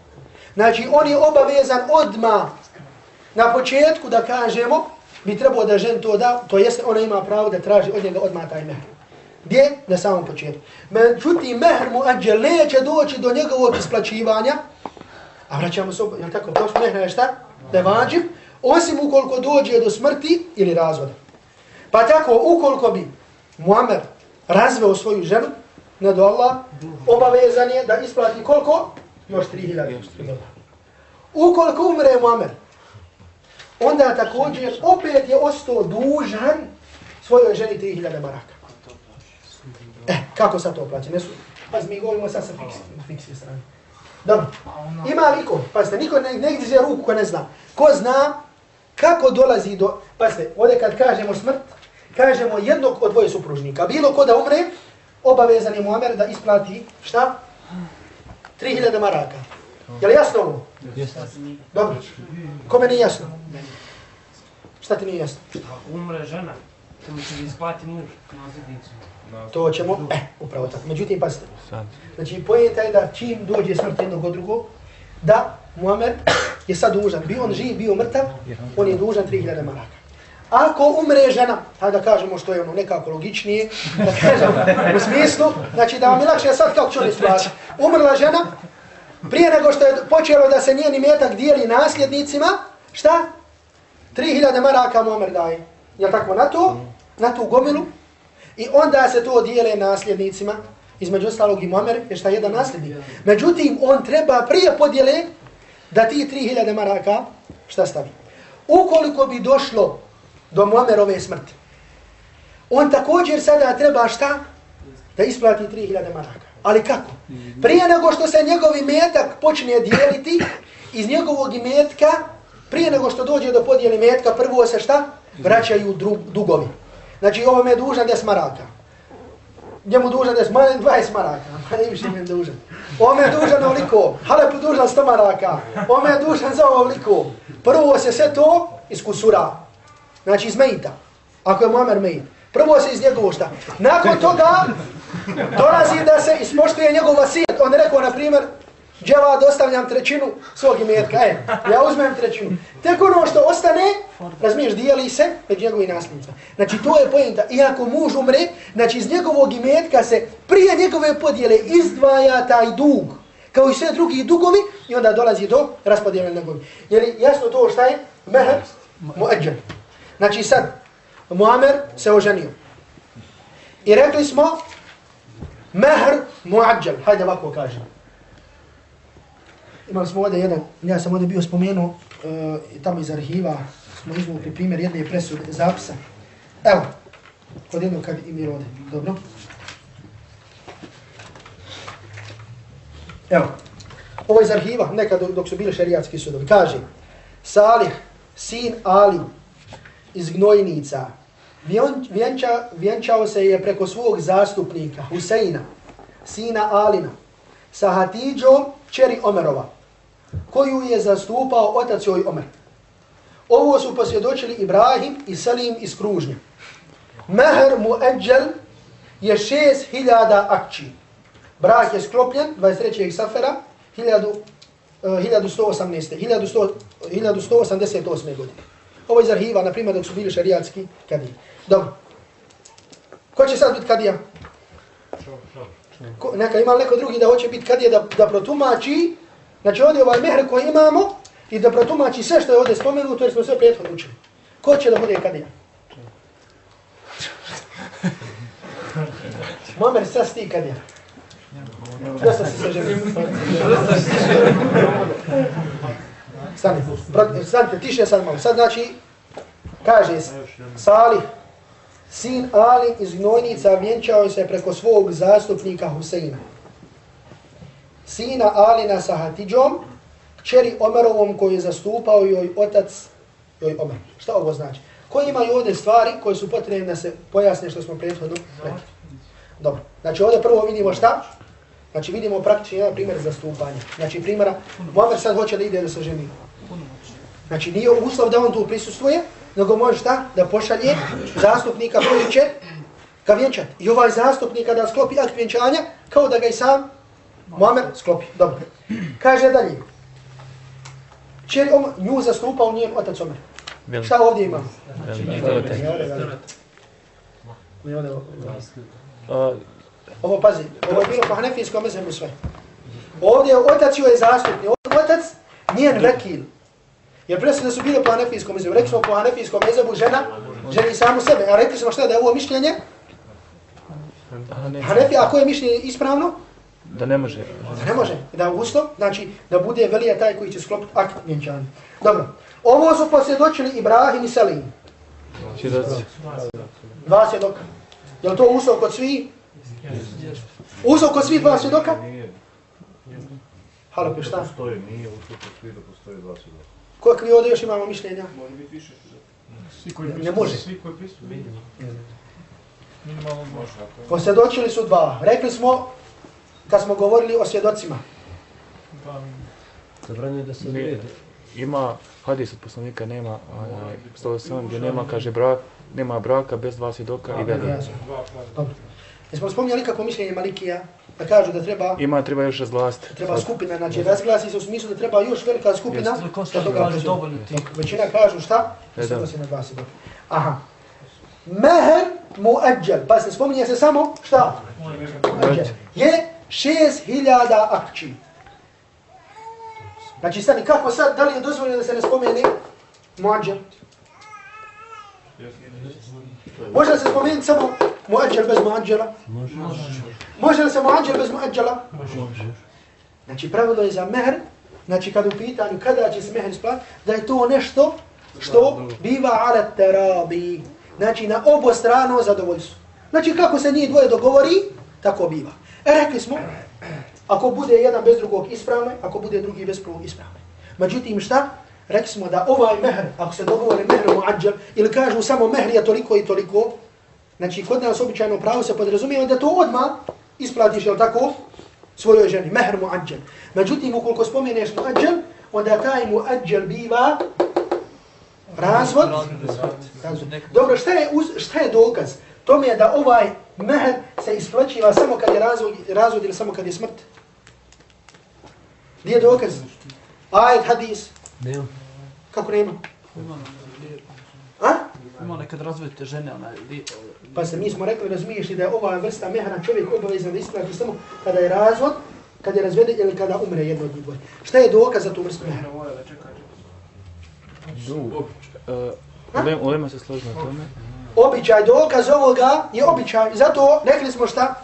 Znači, on je obavezan odma na početku da kažemo, bi trebao da žen to da, to jeste ona ima pravo da traži od njega odma taj mehr. Gdje? Na samom početku. Međutim, mehr mu neće doći do njegovog isplaćivanja, a vraćamo se, jel tako, to mehr je šta? Da je vađiv, osim ukoliko dođe do smrti ili razvoda. Pa tako, ukoliko bi Muammer razveo svoju ženu, ne do Allah, obavezan je da isplati koliko? Još 3000 dolara. Ukoliko umre Muammer, onda također opet je ostao dužan svojoj ženi 3000 maraka. Eh, kako sad to plaće? Ne su, pa mi govorimo sad sa fiksije strane. Dobro. Ima li ko? Pazite, niko ne, ne diže ruku ko ne zna. Ko zna kako dolazi do... Pazite, ovdje kad kažemo smrt, kažemo jednog od dvoje supružnika. Bilo ko da umre, obavezan je Muammer da isplati šta? 3000 maraka. Je li jasno ovo? Jeste. Dobro. Kome nije jasno? Šta ti nije jasno? Umre žena, to mi će isplati muž na zidnicu. To ćemo, eh, upravo tako. Međutim, pazite. Znači, pojenta je da čim dođe smrt jednog od drugog, da Muammer je sad dužan. Bio on živ, bio mrtav, on je dužan 3000 maraka. Ako umre žena, hajde da kažemo što je ono nekako logičnije, da kažemo u smislu, znači da vam je lakše sad kako ću on. Umrla žena, prije nego što je počelo da se njeni metak dijeli nasljednicima, šta? 3000 maraka Muammer daje. Je tako na to? Na tu gomilu? I onda se to dijele nasljednicima, između ostalog i Muammer, je šta jedan nasljednik. Međutim, on treba prije podijele da ti 3000 maraka šta stavi. Ukoliko bi došlo do Muamerove smrti, on također sada treba šta? Da isplati 3000 maraka. Ali kako? Prije nego što se njegovi metak počne dijeliti, iz njegovog imetka, prije nego što dođe do podijeli metka, prvo se šta? Vraćaju dugovi. Znači, ovo me je dužan 10 maraka. Njemu dužan 10, manje 20 maraka. Manje više mi je dužan. Ovo me je dužan ovoliko. Halepu dužan 100 maraka. Me je dužan za ovoliko. Prvo se sve to iskusura. Znači, iz mejita. Ako je Muammer mejit. Prvo se iz njegovog šta. Nakon toga dolazi da se ispoštuje njegov vasijet. On je rekao, na primjer, dževad dostavljam trećinu svog imetka. E, ja uzmem trećinu. Tek ono što ostane, razmiješ, dijeli se među njegovim nasljednicima. Znači, to je pojenta. Iako muž umre, znači iz njegovog imetka se prije njegove podjele izdvaja taj dug. Kao i sve drugi dugovi i onda dolazi do raspodjele njegovi. Jer jasno to šta je? Mehr, muadžan. Znači sad, Muamer se oženio. I rekli smo, mehr muadžan. Hajde ovako kažemo imali smo ovdje jedan, ja sam ovdje bio spomenuo, e, tamo iz arhiva smo izvukli primjer jedne presude zapisa. Evo, kod jednog kad im je ovdje, dobro. Evo, ovo iz arhiva, nekad dok, dok su bili šerijatski sudovi. Kaže, Salih, sin Ali, iz gnojnica, vjenča, vjenčao se je preko svog zastupnika, Huseina, sina Alina, sa Hatidžom, čeri Omerova, koju je zastupao otac joj Omer. Ovo su posvjedočili Ibrahim i Salim iz Kružnja. Meher mu'eđel je 6000 akči. Brak je sklopljen 23. safera 1118. 1188. E, godine. Ovo je iz arhiva, na primjer, dok su bili šarijatski kadiji. Dobro. Ko će sad biti kadija? Ko, neka ima neko drugi da hoće biti kadija da, da protumači Znači ovdje ovaj mehr koji imamo i da protumači sve što je ovdje spomenuto jer smo sve prethodno učili. Ko će da bude kadija? Mamer, sad sti kadija. Dosta se sve želi. Stani, stanite, tiše sad malo. Sad znači, kaže Salih, sin Ali iz gnojnica vjenčao se preko svog zastupnika Huseina sina Alina sa Hatidžom, kćeri Omerovom koju je zastupao joj otac, joj Omer. Šta ovo znači? Koji imaju ovdje stvari koje su potrebne da se pojasne što smo prethodno rekli? Dobro. Znači ovdje prvo vidimo šta? Znači vidimo praktično jedan primjer zastupanja. Znači primjera, Muammer sad hoće da ide da se ženi. Znači nije uslov da on tu prisustuje, nego može šta? Da pošalje zastupnika koji će ga vjenčati. I ovaj zastupnik kada sklopi akt vjenčanja, kao da ga i sam Muammer sklopi. Dobro. Kaže dalje. Čeri om, nju zastupa u njen otac Omer. Šta ovdje ima? Ovo pazi, ovo je bilo po Hanefijskom mezebu sve. Ovdje otac joj je zastupni. Otac njen vekil. Jer da su bile po Hanefijskom mezebu. Rekli smo po Hanefijskom mezebu žena ženi samu sebe. A rekli smo šta da je ovo mišljenje? Hanefija, ako je mišljenje ispravno? Da ne može. Da ne može. Da usto, znači da bude velija taj koji će sklopiti akt vjenčanja. Dobro. Ovo su posvjedočili Ibrahim i Selim. Svjedoci. Dva svjedoka. Je li to uslov kod svi? Uslov kod svi dva svjedoka? Halo, pe šta? Postoji, nije uslov kod svi da postoji dva svjedoka. Mi ovdje još imamo mišljenja? Može biti više Svi koji ne može. Svi koji može. Posvjedočili su dva. Rekli smo kad smo govorili o svjedocima. Zabranjuje da se vidi. Ima hadis od poslanika, nema, onaj, sam gdje nema, kaže, brak, nema braka bez dva svjedoka i veli. Dobro. Jesmo spomnjali kako mišljenje Malikija, da kažu da treba... Ima, treba još razglasiti. Treba skupina, znači razglasi se u smislu da treba još velika skupina. Yes. Da toga Većina kažu šta? Da se odnosi na dva svjedoka. Aha. Meher muadjal, pa se spominje se samo šta? Muadjal. Je šest hiljada akči. Znači stani, kako sad, da li je dozvoljeno da se ne spomeni muadžel? Može li se spomenuti samo muadžel bez muadžela? Može. Može li se muadžel bez muadžela? Može. Znači pravilo je za mehr, znači kad u pitanju kada će se mehr isplatiti, da je to nešto što biva ala terabi. Znači na obostrano zadovoljstvo. Znači kako se njih dvoje dogovori, tako biva. E, rekli smo, ako bude jedan bez drugog ispravne, ako bude drugi bez prvog ispravne. Međutim, šta? Rekli smo da ovaj mehr, ako se dogovore mehr muadžal, ili kažu samo mehr je toliko i toliko, znači kod nas običajno pravo se podrazumije da to odmah isplatiš, jel tako, svojoj ženi, mehr muadžal. Međutim, ukoliko spomeneš muadžal, onda taj muadžal biva razvod. razvod. Dobro, šta je, uz, šta je dokaz? To je da ovaj mehr se isplaćiva samo kad je razvod, razvod ili samo kad je smrt. Gdje je dokaz? Ajet, hadis. Nema. Kako nema? A? Ima nekad razvedite žene, onaj, li, Pa se mi smo rekli, razumiješ li da je ova vrsta mehra čovjek obavezan da isplati samo kada je razvod, kada je razveden ili kada umre jedno od njih. Šta je dokaz za tu vrstu mehra? Du, uh, Ulema se složi na tome. Običaj, dokaz ovoga je običaj. Zato rekli smo šta?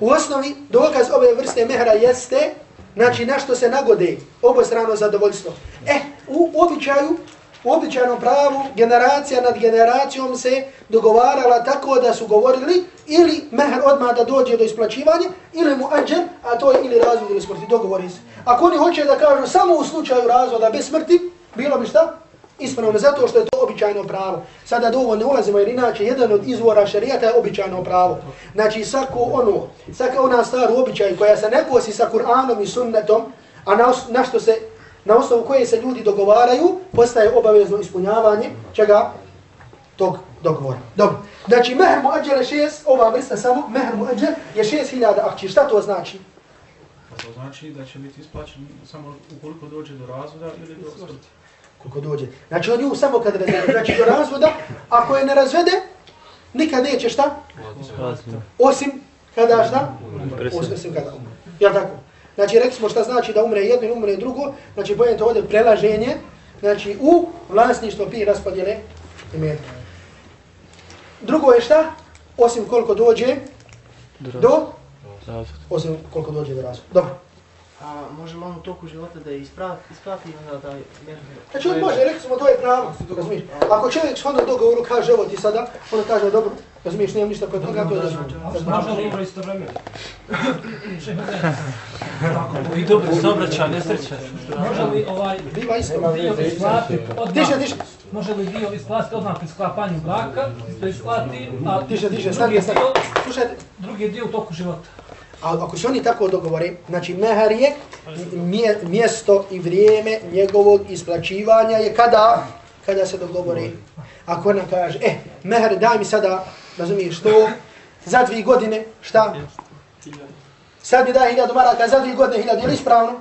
U osnovi dokaz ove vrste mehra jeste znači na što se nagode obostrano zadovoljstvo. E, u običaju, u običajnom pravu, generacija nad generacijom se dogovarala tako da su govorili ili mehr odmah da dođe do isplaćivanja, ili mu anđer, a to je ili razvod ili smrti, dogovori se. Ako oni hoće da kažu samo u slučaju razvoda bez smrti, bilo bi šta? Ispravno, zato što je to običajno pravo. Sada do ne ulazimo jer inače jedan od izvora šarijata je običajno pravo. Znači svako ono, svaka ona staru običaj koja se ne kosi sa Kur'anom i sunnetom, a na, os, na što se na osnovu koje se ljudi dogovaraju, postaje obavezno ispunjavanje čega? Tog dogovora. Dobro. Znači, mehr muadžel je šest, ova vrsta samo, mehr muadžel je šest hiljada akći. Šta to znači? Pa to znači da će biti isplaćen samo ukoliko dođe do razvoda ili do smrti. Koliko dođe. Znači, on ju samo kad razvede. Znači, do razvoda, ako je ne razvede, nikad neće šta? Osim kada šta? Osim kada umre. Jel tako? Znači, rekli smo šta znači da umre jedno ili umre drugo. Znači, pojem to ovdje prelaženje. Znači, u vlasništvo pi raspodjele imetka. Drugo je šta? Osim koliko dođe do... Osim koliko dođe do razvoda. Dobro. A može li on u toku života da isprati, isprati onda taj mjer? Znači on može, rekli smo, to je pravo, razumiješ? Ako čovjek s onda dogovoru kaže evo ti sada, onda kaže dobro, razumiješ, nemam ništa protiv toga, to je dobro. Može li umro isto vremena? I dobro, se obraća, nesreća. Može li ovaj Biva isto. dio isplati odmah? Diže, diže. Može li dio isplati odmah pri sklapanju braka, isto isplati, a drugi stani, stani. dio, Slušajte, drugi dio u toku života? A ako se oni tako dogovore, znači mehar je mje, mjesto i vrijeme njegovog isplaćivanja je kada? Kada se dogovore. Ako ona kaže, eh, mehar daj mi sada, razumiješ, to za dvije godine, šta? Sad mi daj hiljadu maraka, za dvije godine hiljadu, je li ispravno?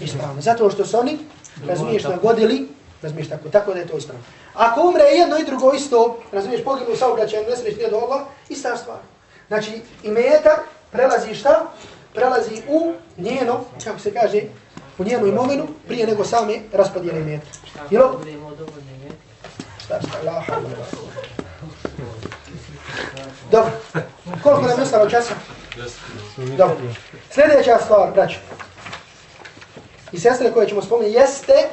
Ispravno. Zato što su oni, razumiješ, nagodili, razumiješ tako, tako da je to ispravno. Ako umre jedno i drugo isto, razumiješ, poginu saobraćajem, nesreći nije do ista stvar. Znači, imetak prelazi šta? Prelazi u njeno, kako se kaže, u njenu imovinu prije nego same raspodijele imetka. Jel? Ako imetka. Šta, šta, la, ha, la. Dobro, koliko nam je ostalo časa? Dobro. Sljedeća stvar, braću. I sestre koje ćemo spomenuti jeste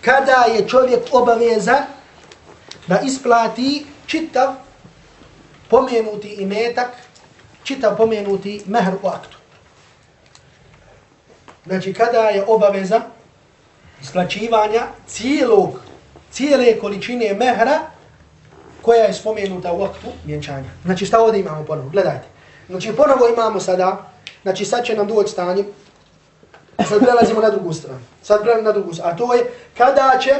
kada je čovjek obavezan da isplati čitav pomenuti imetak, čitav pomenuti mehr u aktu. Znači kada je obaveza isplaćivanja cijelog, cijele količine mehra koja je spomenuta u aktu vjenčanja. Znači šta ovdje imamo ponovo? Gledajte. Znači ponovo imamo sada, znači sad će nam doći stanje, sad prelazimo na drugu stranu. Sad prelazimo na drugu stranu. A to je kada će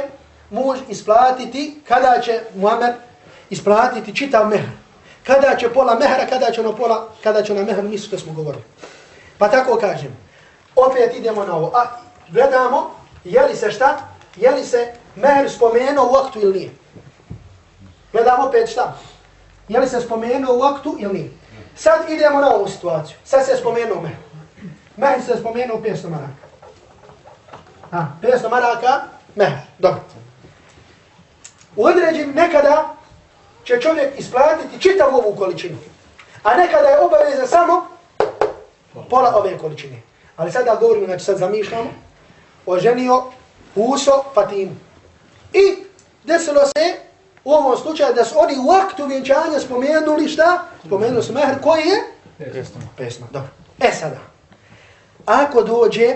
muž isplatiti, kada će Muhammed isplatiti čitav mehr. Kada će pola mehra, kada će ono pola, kada će ono mehra, nisu što smo govorili. Pa tako kažem. Opet idemo na ovo. A gledamo, je li se šta? Je li se mehr spomenuo u aktu ili nije? Gledamo opet šta? Je li se spomenuo u aktu ili nije? Sad idemo na ovu situaciju. Sad se spomenuo mehr. Mehr se spomenuo 500 maraka. A, 500 maraka, mehr. Dobro. U određen nekada će čovjek isplatiti čitavu ovu količinu. A nekada je obavezan samo pola ove količine. Ali sada govorimo, znači sad zamišljamo, oženio Huso Fatimu. I desilo se u ovom slučaju da su oni u aktu vjenčanja spomenuli šta? Spomenuli su mehr koji je Pesma. Pesma, dobro. E sada, ako dođe,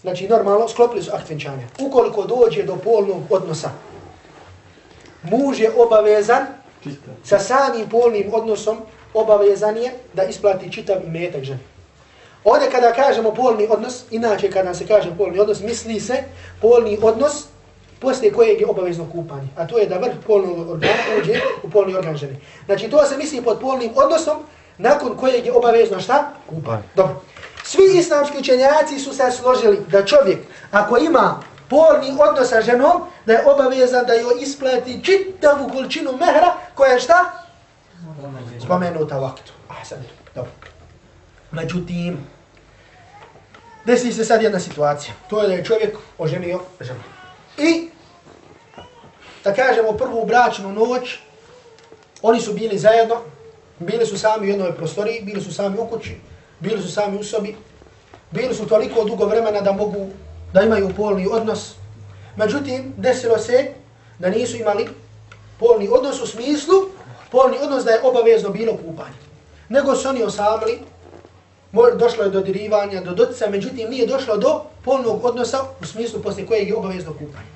znači normalno, sklopili su akt vjenčanja. Ukoliko dođe do polnog odnosa, muž je obavezan sa samim polnim odnosom obavezan je da isplati čitav imetak ženi. Ovdje kada kažemo polni odnos, inače kada se kaže polni odnos, misli se polni odnos poslije kojeg je obavezno kupanje. A to je da vrh polnog organa uđe u polni organ žene. Znači to se misli pod polnim odnosom nakon kojeg je obavezno šta? Kupanje. Dobro. Svi islamski učenjaci su se složili da čovjek ako ima polni odnos sa ženom, da je obavezan da joj isplati čitavu količinu mehra koja je šta? Spomenuta u aktu. A sad, dobro. Međutim, desi se sad jedna situacija. To je da je čovjek oženio ženu. I, da kažemo, prvu bračnu noć, oni su bili zajedno, bili su sami u jednoj prostoriji, bili su sami u kući, bili su sami u sobi, bili su toliko dugo vremena da mogu da imaju polni odnos. Međutim, desilo se da nisu imali polni odnos u smislu, polni odnos da je obavezno bilo kupanje. Nego su oni osamili, došlo je do dirivanja, do dotica, međutim nije došlo do polnog odnosa u smislu poslije kojeg je obavezno kupanje.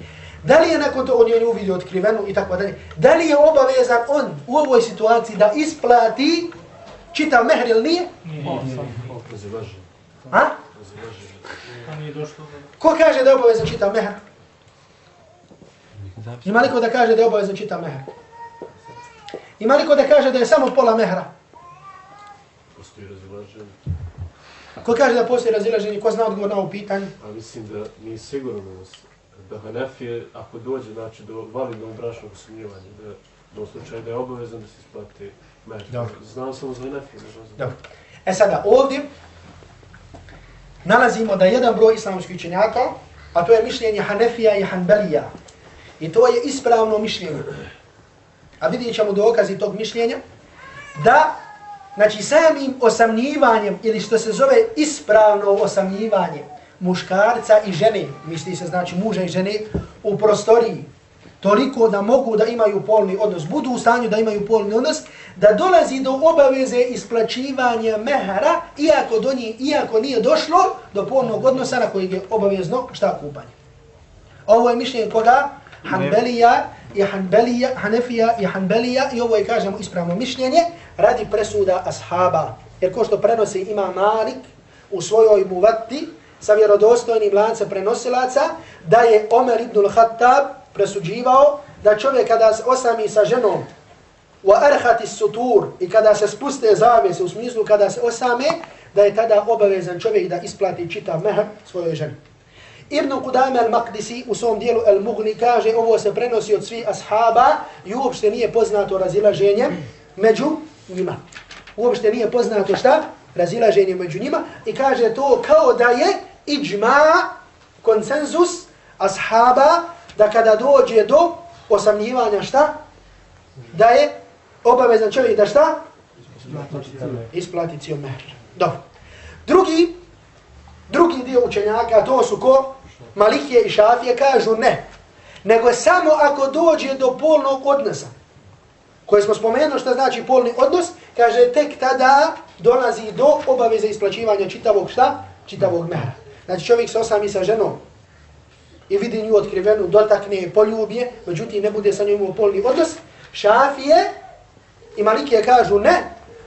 Da li je nakon to on je uvidio otkrivenu i tako dalje, da li je obavezan on u ovoj situaciji da isplati čitav mehr ili nije? Nije. A? Ko kaže da je obavezan čitav mehr? Ima li ko da kaže da je obavezan čitav mehr? Ima li ko da kaže da je samo pola mehra? Postoji razilaženje. Ko kaže da postoji razilaženje? Ko zna odgovor na ovo pitanje? A mislim da nije sigurno da Hanefije, ako dođe znači, do validnog bračnog sumnjivanja, da, da u slučaju da je obavezan da se isplati mehr. Dobro. Znam samo za Hanefije. Dobro. E sada, ovdje nalazimo da jedan broj islamskih učenjaka, a to je mišljenje Hanefija i Hanbelija. I to je ispravno mišljenje. A vidjet ćemo dokazi tog mišljenja, da znači, samim osamnjivanjem, ili što se zove ispravno osamnjivanje muškarca i žene, misli se znači muža i žene, u prostoriji, toliko da mogu da imaju polni odnos, budu u stanju da imaju polni odnos, da dolazi do obaveze isplaćivanja mehara, iako, do nje, iako nije došlo do polnog odnosa na kojeg je obavezno šta kupanje. Ovo je mišljenje koga? Hanbelija i Hanbelija, Hanefija i Hanbelija i ovo je, kažemo, ispravno mišljenje radi presuda ashaba. Jer ko što prenosi ima Malik u svojoj muvati sa vjerodostojnim lance prenosilaca, da je Omer ibn al-Khattab presuđivao da čovjek kada se osami sa ženom wa arhati sutur i kada se spuste zavese u smislu kada se osame, da je tada obavezan čovjek da isplati čitav mehr svojoj ženi. Ibn Qudame al-Maqdisi u svom dijelu al-Mughni kaže ovo se prenosi od svih ashaba i uopšte nije poznato razilaženje među njima. Uopšte nije poznato šta? Razilaženje među njima i kaže to kao da je iđma, konsenzus ashaba da kada dođe do osamljivanja šta? Da je obavezan čovjek da šta? Isplati cijel mehr. Dobro. Drugi, drugi dio učenjaka, to su ko? Malikije i Šafije kažu ne. Nego samo ako dođe do polnog odnosa, koje smo spomenuli što znači polni odnos, kaže tek tada dolazi do obaveze isplaćivanja čitavog šta? Čitavog mehra. Znači čovjek se osami sa ženom i vidi nju otkrivenu, dotakne je, poljubije, međutim ne bude sa njom polni odnos. Šafije i Malikije kažu ne,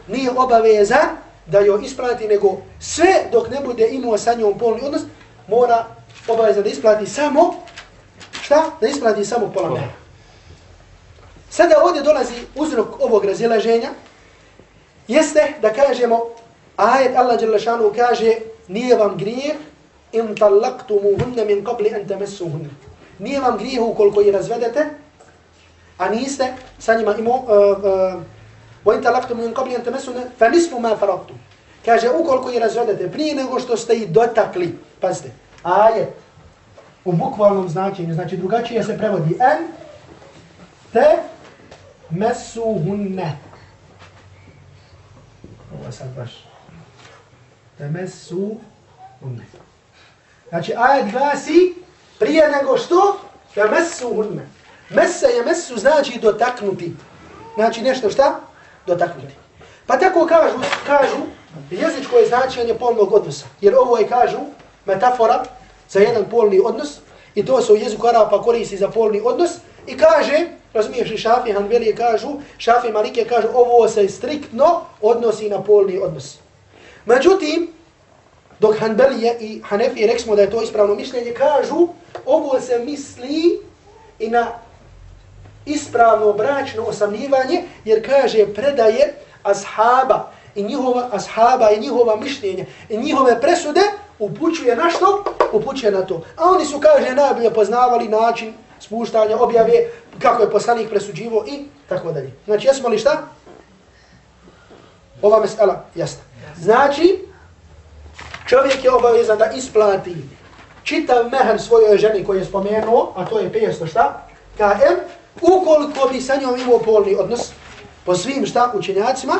nije obaveza da joj isplati, nego sve dok ne bude imao sa njom polni odnos, mora obaveza da isplati samo, šta? Da isplati samo pola mera. Sada ovdje dolazi uzrok ovog razilaženja, jeste da kažemo, ajet Allah Đelešanu kaže, nije vam grijeh in talaqtumuhunna min qabli an tamassuhunna. Nije vam grijeh ukoliko je razvedete, a niste sa njima imao, uh, eh, uh, eh, wa in talaqtum min qabli an tamassuhunna fa nisfu ma faradtum. Kaže, ukoliko je razvedete prije nego što ste i dotakli, pazite, ajet u bukvalnom značenju, znači drugačije se prevodi en te mesuhunne. Ovo je sad baš. Te mesuhunne. Znači ajet glasi prije nego što te mesuhunne. Mese je mesu znači dotaknuti. Znači nešto šta? Dotaknuti. Pa tako kažu, kažu jezičko je značenje polnog odnosa. Jer ovo je, kažu, metafora za jedan polni odnos i to se u jeziku Arapa koristi za polni odnos i kaže, razumiješ li Šafi Hanbelije kažu, Šafi Malike kažu, ovo se striktno odnosi na polni odnos. Međutim, dok Hanbelije i Hanefi, reksimo da je to ispravno mišljenje, kažu, ovo se misli i na ispravno bračno osamljivanje, jer kaže predaje ashaba i njihova ashaba i njihova mišljenja i njihove presude upućuje na što? Upućuje na to. A oni su, kaže, najbolje poznavali način spuštanja objave, kako je poslanik presuđivo i tako dalje. Znači, jesmo li šta? Ova mesela, jasna. Znači, čovjek je obavezan da isplati čitav mehr svojoj ženi koji je spomenuo, a to je 500 šta? KM, ukoliko bi sa njom imao polni odnos po svim šta učenjacima,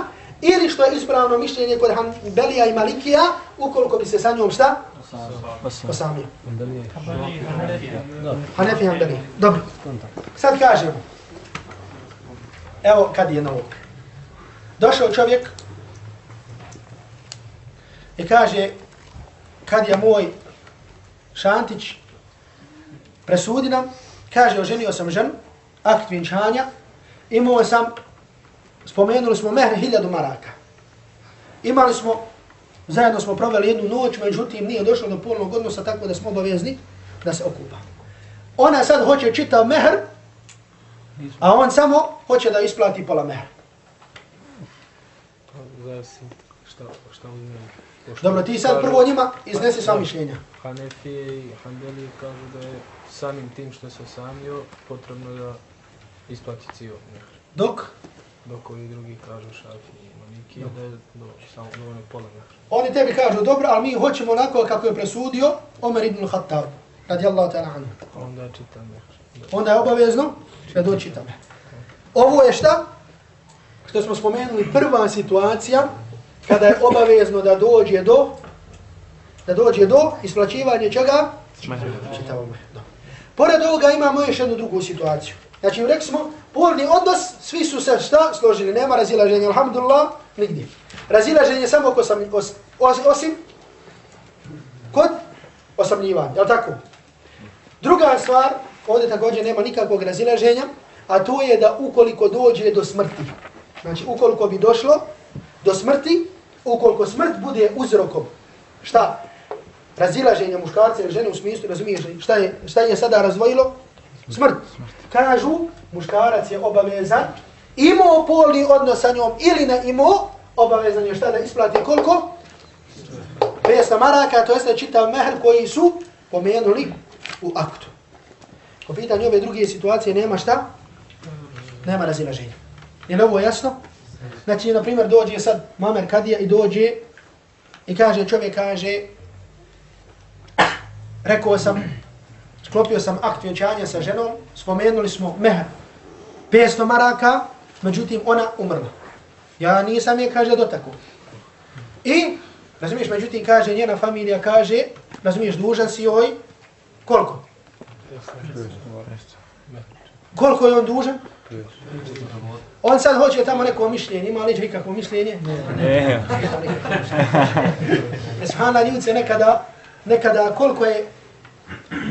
ili što je ispravno mišljenje kod Hanbelija i Malikija, ukoliko bi se sa njom šta? Osamio. Hanefi Hanbelija. Dobro. Sad kažemo. Evo kad je novog. Došao čovjek i kaže kad je moj Šantić presudi nam, kaže oženio sam ženu, akt vjenčanja, imao sam, spomenuli smo mehr hiljadu maraka. Imali smo, zajedno smo proveli jednu noć, međutim nije došlo do polnog odnosa tako da smo obavezni da se okupa. Ona sad hoće čitav mehr, a on samo hoće da isplati pola mehr. Zavisi šta, šta uzmem. Dobro, ti sad prvo njima iznesi sva mišljenja. Hanefije i Hanbelije kažu da je samim tim što se samio potrebno da isplati cijel mehr. Dok? Dok ovi drugi kažu šafi i maniki da je do, samo dovoljno pola mehr. Oni tebi kažu, dobro, ali mi hoćemo onako kako je presudio Omer ibn Khattab, radijallahu ta'ala anhu. Onda je čitav mehr. Onda je obavezno da doći tamo. Ovo je šta? Što smo spomenuli, prva situacija kada je obavezno da dođe do da dođe do isplaćivanja čega? Čitavog mehra. Pored ovoga imamo još jednu drugu situaciju. Znači, rekli smo, polni odnos, svi su se šta složili, nema razilaženja, alhamdulillah, nigdje. Razilaženje samo oko sam, os, os, osim kod osamljivanja, je tako? Druga stvar, ovdje također nema nikakvog razilaženja, a to je da ukoliko dođe do smrti, znači ukoliko bi došlo do smrti, ukoliko smrt bude uzrokom, šta? Razilaženja muškarca ili žene u smislu, razumiješ, šta je, šta je sada razvojilo? Smrt. Kažu, muškarac je obavezan, imao polni odnos sa njom ili ne imao, obavezan je šta da isplati koliko? 500 maraka, to jeste čitav mehr koji su pomenuli u aktu. Po pitanju ove druge situacije nema šta? Nema razilaženja. Je li ovo jasno? Znači, na primjer, dođe sad Mamer Kadija i dođe i kaže, čovjek kaže, rekao sam, sklopio sam akt vjenčanja sa ženom, spomenuli smo mehr, 500 maraka, međutim, ona umrla. Ja nisam je, kaže, dotako. I, razumiješ, međutim, kaže, njena familija kaže, razumiješ, dužan si joj, koliko? Koliko je on dužan? On sad hoće tamo neko mišljenje, ima li ikakvo mišljenje? Ne. Ne. Svana ljudce nekada, nekada koliko je,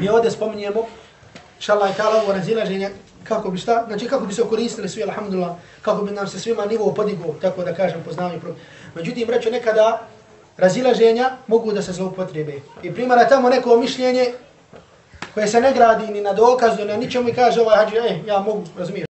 mi ovdje spominjemo, šalaj tala ovo razilaženje, kako bi šta, znači kako bi se okoristili svi, alhamdulillah, kako bi nam se svima nivo podigao, tako da kažem, poznavanje. Međutim, reću nekada, razilaženja mogu da se zloupotrebe. I primjera tamo neko mišljenje koje se ne gradi ni na dokazu, ni na ničemu i kaže ovaj hađi, ej, ja mogu, razumiješ.